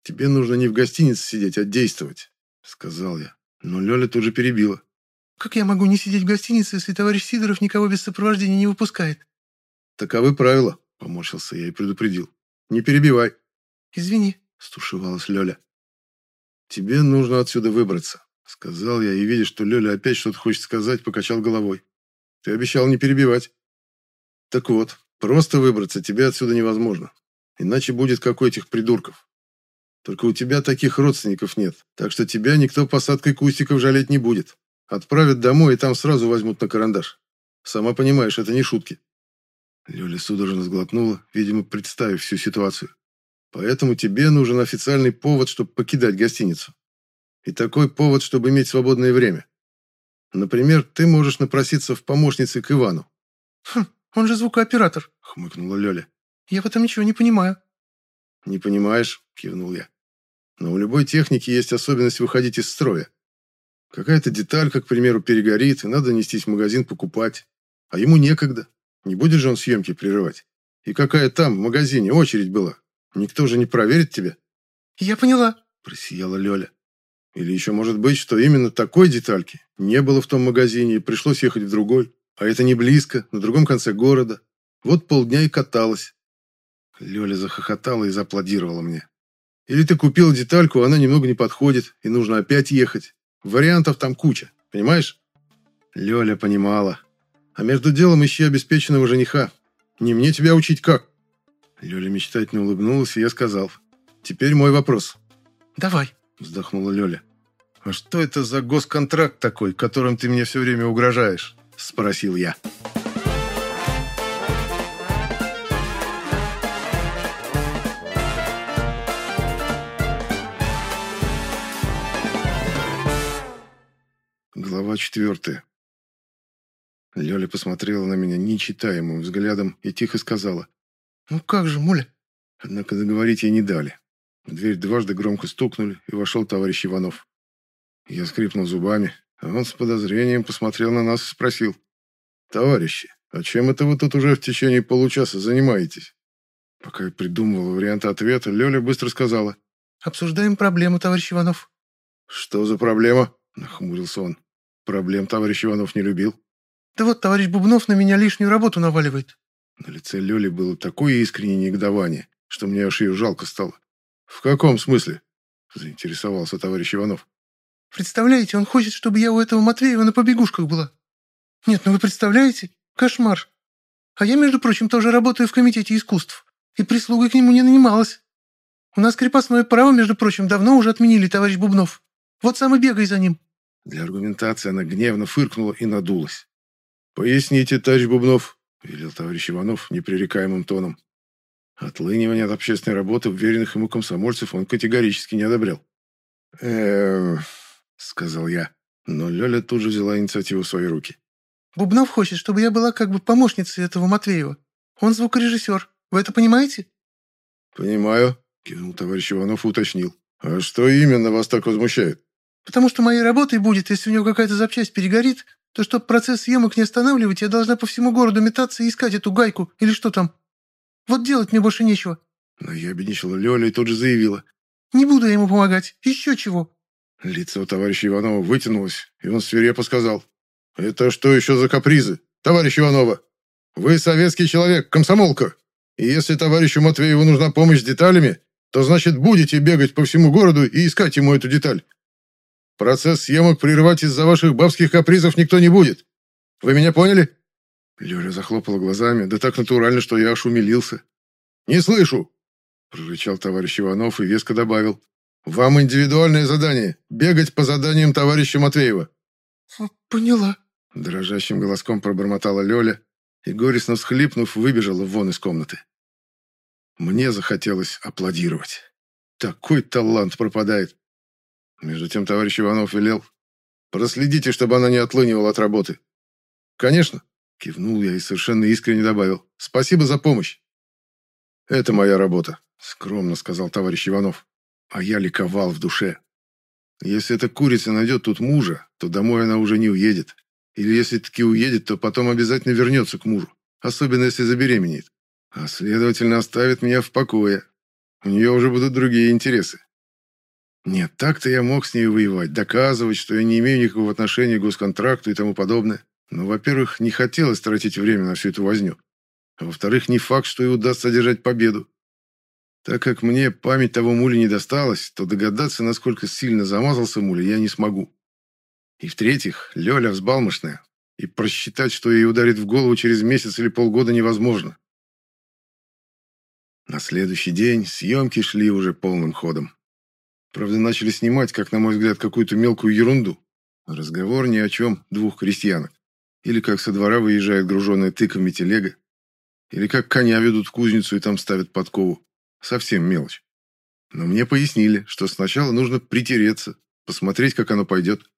тебе нужно не в гостинице сидеть, а действовать», – сказал я. Но Лёля тут же перебила. Как я могу не сидеть в гостинице, если товарищ Сидоров никого без сопровождения не выпускает? Таковы правила, поморщился я и предупредил. Не перебивай. Извини, стушевалась Лёля. Тебе нужно отсюда выбраться, сказал я и, видя, что Лёля опять что-то хочет сказать, покачал головой. Ты обещал не перебивать. Так вот, просто выбраться тебе отсюда невозможно. Иначе будет как у этих придурков. Только у тебя таких родственников нет, так что тебя никто посадкой кустиков жалеть не будет. Отправят домой, и там сразу возьмут на карандаш. Сама понимаешь, это не шутки». Лёля судорожно сглотнула, видимо, представив всю ситуацию. Поэтому тебе нужен официальный повод, чтобы покидать гостиницу. И такой повод, чтобы иметь свободное время. Например, ты можешь напроситься в помощнице к Ивану. «Хм, он же звукооператор», — хмыкнула Лёля. «Я в этом ничего не понимаю». «Не понимаешь?» – кивнул я. «Но у любой техники есть особенность выходить из строя. Какая-то деталь, как, к примеру, перегорит, и надо нестись в магазин покупать. А ему некогда. Не будет же он съемки прерывать. И какая там, в магазине, очередь была. Никто же не проверит тебя». «Я поняла», – просияла Лёля. Или еще может быть, что именно такой детальки не было в том магазине и пришлось ехать в другой. А это не близко, на другом конце города. Вот полдня и каталась. Лёля захохотала и зааплодировала мне. Или ты купил детальку, она немного не подходит, и нужно опять ехать. Вариантов там куча, понимаешь? Лёля понимала. А между делом ищи обеспеченного жениха. Не мне тебя учить как. Лёля мечтательно улыбнулась, и я сказал. Теперь мой вопрос. «Давай», – вздохнула Лёля. «А что это за госконтракт такой, которым ты мне все время угрожаешь?» – спросил я. Глава четвертая. Лёля посмотрела на меня нечитаемым взглядом и тихо сказала. «Ну как же, Муля?» Однако договорить ей не дали. В дверь дважды громко стукнули, и вошел товарищ Иванов. Я скрипнул зубами, а он с подозрением посмотрел на нас и спросил. «Товарищи, а чем это вы тут уже в течение получаса занимаетесь?» Пока я придумывал вариант ответа, Лёля быстро сказала. «Обсуждаем проблему, товарищ Иванов». «Что за проблема?» – нахмурился он. Проблем товарищ Иванов не любил. Да вот товарищ Бубнов на меня лишнюю работу наваливает. На лице Лёли было такое искреннее негодование, что мне аж ее жалко стало. В каком смысле? Заинтересовался товарищ Иванов. Представляете, он хочет, чтобы я у этого Матвеева на побегушках была. Нет, ну вы представляете? Кошмар. А я, между прочим, тоже работаю в комитете искусств. И прислугой к нему не нанималась. У нас крепостное право, между прочим, давно уже отменили, товарищ Бубнов. Вот сам и бегай за ним. Для аргументации она гневно фыркнула и надулась. «Поясните, товарищ Бубнов», — велел товарищ Иванов непререкаемым тоном. Отлынивание от общественной работы уверенных ему комсомольцев он категорически не одобрял. «Эм...» — сказал я, но Лёля тут же взяла инициативу в свои руки. «Бубнов хочет, чтобы я была как бы помощницей этого Матвеева. Он звукорежиссер. Вы это понимаете?» «Понимаю», — кивнул товарищ Иванов и уточнил. «А что именно вас так возмущает?» Потому что моей работой будет, если у него какая-то запчасть перегорит, то чтобы процесс съемок не останавливать, я должна по всему городу метаться и искать эту гайку или что там. Вот делать мне больше нечего». Но я обедничала Лёля и тут же заявила. «Не буду я ему помогать. Еще чего». Лицо товарища Иванова вытянулось, и он свирепо сказал. «Это что еще за капризы, товарищ Иванова? Вы советский человек, комсомолка. И если товарищу Матвееву нужна помощь с деталями, то значит будете бегать по всему городу и искать ему эту деталь. Процесс съемок прерывать из-за ваших бабских капризов никто не будет. Вы меня поняли?» Лёля захлопала глазами, да так натурально, что я аж умилился. «Не слышу!» – прорычал товарищ Иванов и веско добавил. «Вам индивидуальное задание – бегать по заданиям товарища Матвеева». «Поняла», – дрожащим голоском пробормотала Лёля и, горестно всхлипнув, выбежала вон из комнаты. Мне захотелось аплодировать. Такой талант пропадает. Между тем товарищ Иванов велел. «Проследите, чтобы она не отлынивала от работы». «Конечно», — кивнул я и совершенно искренне добавил. «Спасибо за помощь». «Это моя работа», — скромно сказал товарищ Иванов. А я ликовал в душе. Если эта курица найдет тут мужа, то домой она уже не уедет. Или если таки уедет, то потом обязательно вернется к мужу, особенно если забеременеет. А следовательно, оставит меня в покое. У нее уже будут другие интересы. Нет, так-то я мог с ней воевать, доказывать, что я не имею никакого отношения к госконтракту и тому подобное. Но, во-первых, не хотелось тратить время на всю эту возню. А во-вторых, не факт, что и удастся одержать победу. Так как мне память того мули не досталась, то догадаться, насколько сильно замазался муля, я не смогу. И в-третьих, Лёля взбалмошная, и просчитать, что ей ударит в голову через месяц или полгода, невозможно. На следующий день съемки шли уже полным ходом. Правда, начали снимать, как на мой взгляд, какую-то мелкую ерунду. Разговор ни о чем двух крестьянок. Или как со двора выезжает груженная тыками телега. Или как коня ведут в кузницу и там ставят подкову. Совсем мелочь. Но мне пояснили, что сначала нужно притереться, посмотреть, как оно пойдет.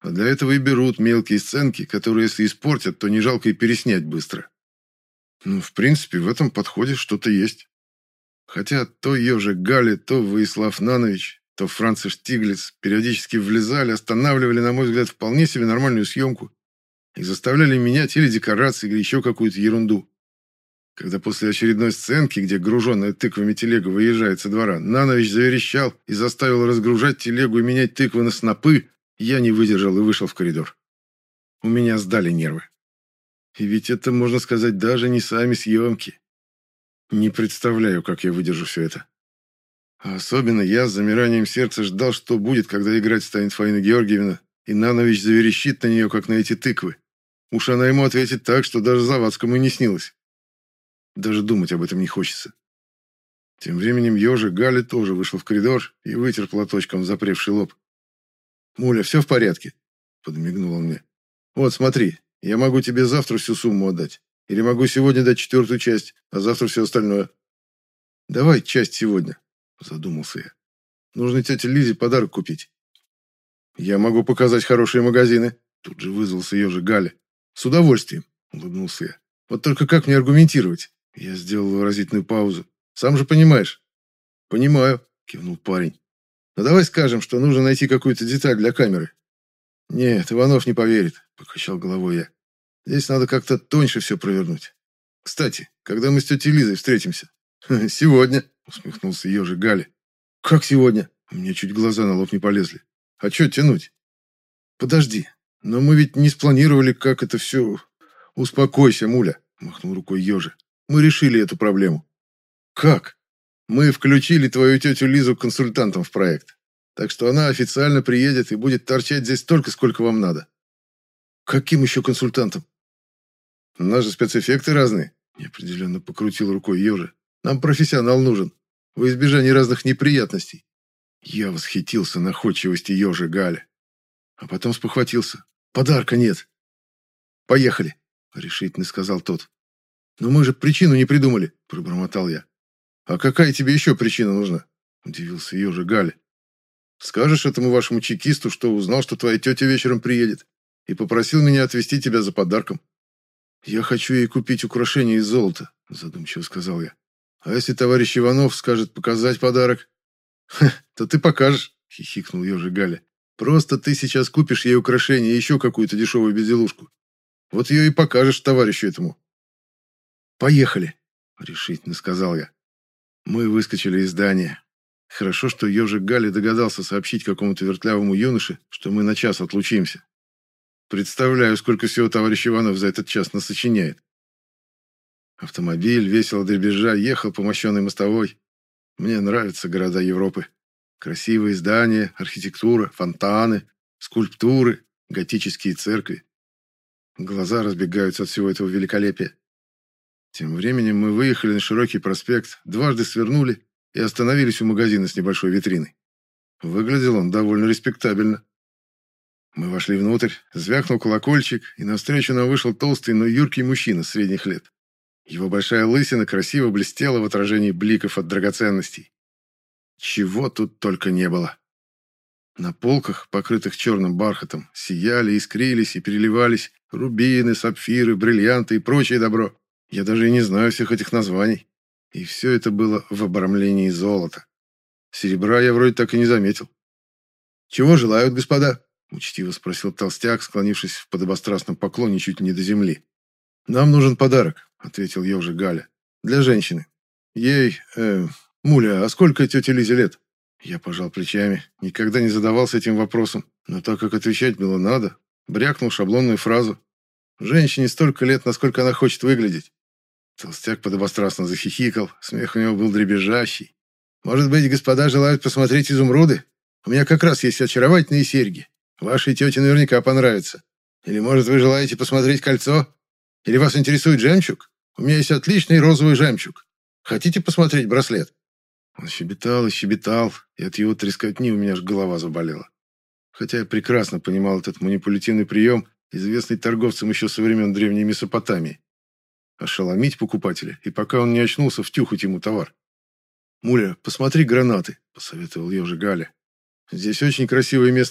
А для этого и берут мелкие сценки, которые, если испортят, то не жалко и переснять быстро. Ну, в принципе, в этом подходе что-то есть. Хотя то Ежик Гали, то Воислав Нанович, то Францис Штиглиц периодически влезали, останавливали, на мой взгляд, вполне себе нормальную съемку и заставляли менять или декорации, или еще какую-то ерунду. Когда после очередной сценки, где груженная тыквами телега выезжает со двора, Нанович заверещал и заставил разгружать телегу и менять тыквы на снопы, я не выдержал и вышел в коридор. У меня сдали нервы. И ведь это, можно сказать, даже не сами съемки. Не представляю, как я выдержу все это. А особенно я с замиранием сердца ждал, что будет, когда играть станет Фаина Георгиевна, и Нанович заверещит на нее, как на эти тыквы. Уж она ему ответит так, что даже Завадскому и не снилось. Даже думать об этом не хочется. Тем временем ежик Галя тоже вышел в коридор и вытер платочком запревший лоб. «Муля, все в порядке?» – подмигнул он мне. «Вот, смотри, я могу тебе завтра всю сумму отдать. Или могу сегодня дать четвертую часть, а завтра все остальное. Давай часть сегодня, задумался я. Нужно тете Лизе подарок купить. Я могу показать хорошие магазины. Тут же вызвался ее же Галя. С удовольствием, улыбнулся я. Вот только как мне аргументировать? Я сделал выразительную паузу. Сам же понимаешь. Понимаю, кивнул парень. Но ну, давай скажем, что нужно найти какую-то деталь для камеры. Нет, Иванов не поверит, покачал головой я. Здесь надо как-то тоньше все провернуть. Кстати, когда мы с тетей Лизой встретимся? Сегодня, усмехнулся ежик Галя. Как сегодня? Меня чуть глаза на лоб не полезли. А что тянуть? Подожди, но мы ведь не спланировали, как это все... Успокойся, муля, махнул рукой ежи. Мы решили эту проблему. Как? Мы включили твою тетю Лизу консультантом в проект. Так что она официально приедет и будет торчать здесь столько, сколько вам надо. Каким еще консультантом? У нас же спецэффекты разные. Неопределенно покрутил рукой ежа. Нам профессионал нужен. Во избежание разных неприятностей. Я восхитился находчивости ежа Галя. А потом спохватился. Подарка нет. Поехали, решительно сказал тот. Но мы же причину не придумали, пробормотал я. А какая тебе еще причина нужна? Удивился ежа Галя. Скажешь этому вашему чекисту, что узнал, что твоя тетя вечером приедет, и попросил меня отвезти тебя за подарком. «Я хочу ей купить украшение из золота», – задумчиво сказал я. «А если товарищ Иванов скажет показать подарок?» то ты покажешь», – хихикнул ежик Галя. «Просто ты сейчас купишь ей украшение и еще какую-то дешевую безделушку. Вот ее и покажешь товарищу этому». «Поехали», – решительно сказал я. Мы выскочили из здания. Хорошо, что ежик Галя догадался сообщить какому-то вертлявому юноше, что мы на час отлучимся. Представляю, сколько всего товарищ Иванов за этот час насочиняет. Автомобиль, весело дребезжа, ехал по мощенной мостовой. Мне нравятся города Европы. Красивые здания, архитектура, фонтаны, скульптуры, готические церкви. Глаза разбегаются от всего этого великолепия. Тем временем мы выехали на широкий проспект, дважды свернули и остановились у магазина с небольшой витриной. Выглядел он довольно респектабельно. Мы вошли внутрь, звякнул колокольчик, и навстречу нам вышел толстый, но юркий мужчина средних лет. Его большая лысина красиво блестела в отражении бликов от драгоценностей. Чего тут только не было. На полках, покрытых черным бархатом, сияли, искрились и переливались рубины, сапфиры, бриллианты и прочее добро. Я даже и не знаю всех этих названий. И все это было в обрамлении золота. Серебра я вроде так и не заметил. «Чего желают, господа?» Учтиво спросил толстяк, склонившись в подобострастном поклоне чуть не до земли. «Нам нужен подарок», — ответил ежик Галя. «Для женщины. Ей... Э, Муля, а сколько тете Лизе лет?» Я пожал плечами. Никогда не задавался этим вопросом. Но так как отвечать было надо, брякнул шаблонную фразу. «Женщине столько лет, насколько она хочет выглядеть». Толстяк подобострастно захихикал. Смех у него был дребезжащий. «Может быть, господа желают посмотреть изумруды? У меня как раз есть очаровательные серьги. Вашей тете наверняка понравится. Или, может, вы желаете посмотреть кольцо? Или вас интересует жемчуг? У меня есть отличный розовый жемчуг. Хотите посмотреть браслет?» Он щебетал и щебетал, и от его трескотни у меня аж голова заболела. Хотя я прекрасно понимал этот манипулятивный прием, известный торговцам еще со времен древней Месопотамии. Ошеломить покупателя, и пока он не очнулся, втюхать ему товар. «Муля, посмотри гранаты», — посоветовал ежи Галя. «Здесь очень красивое место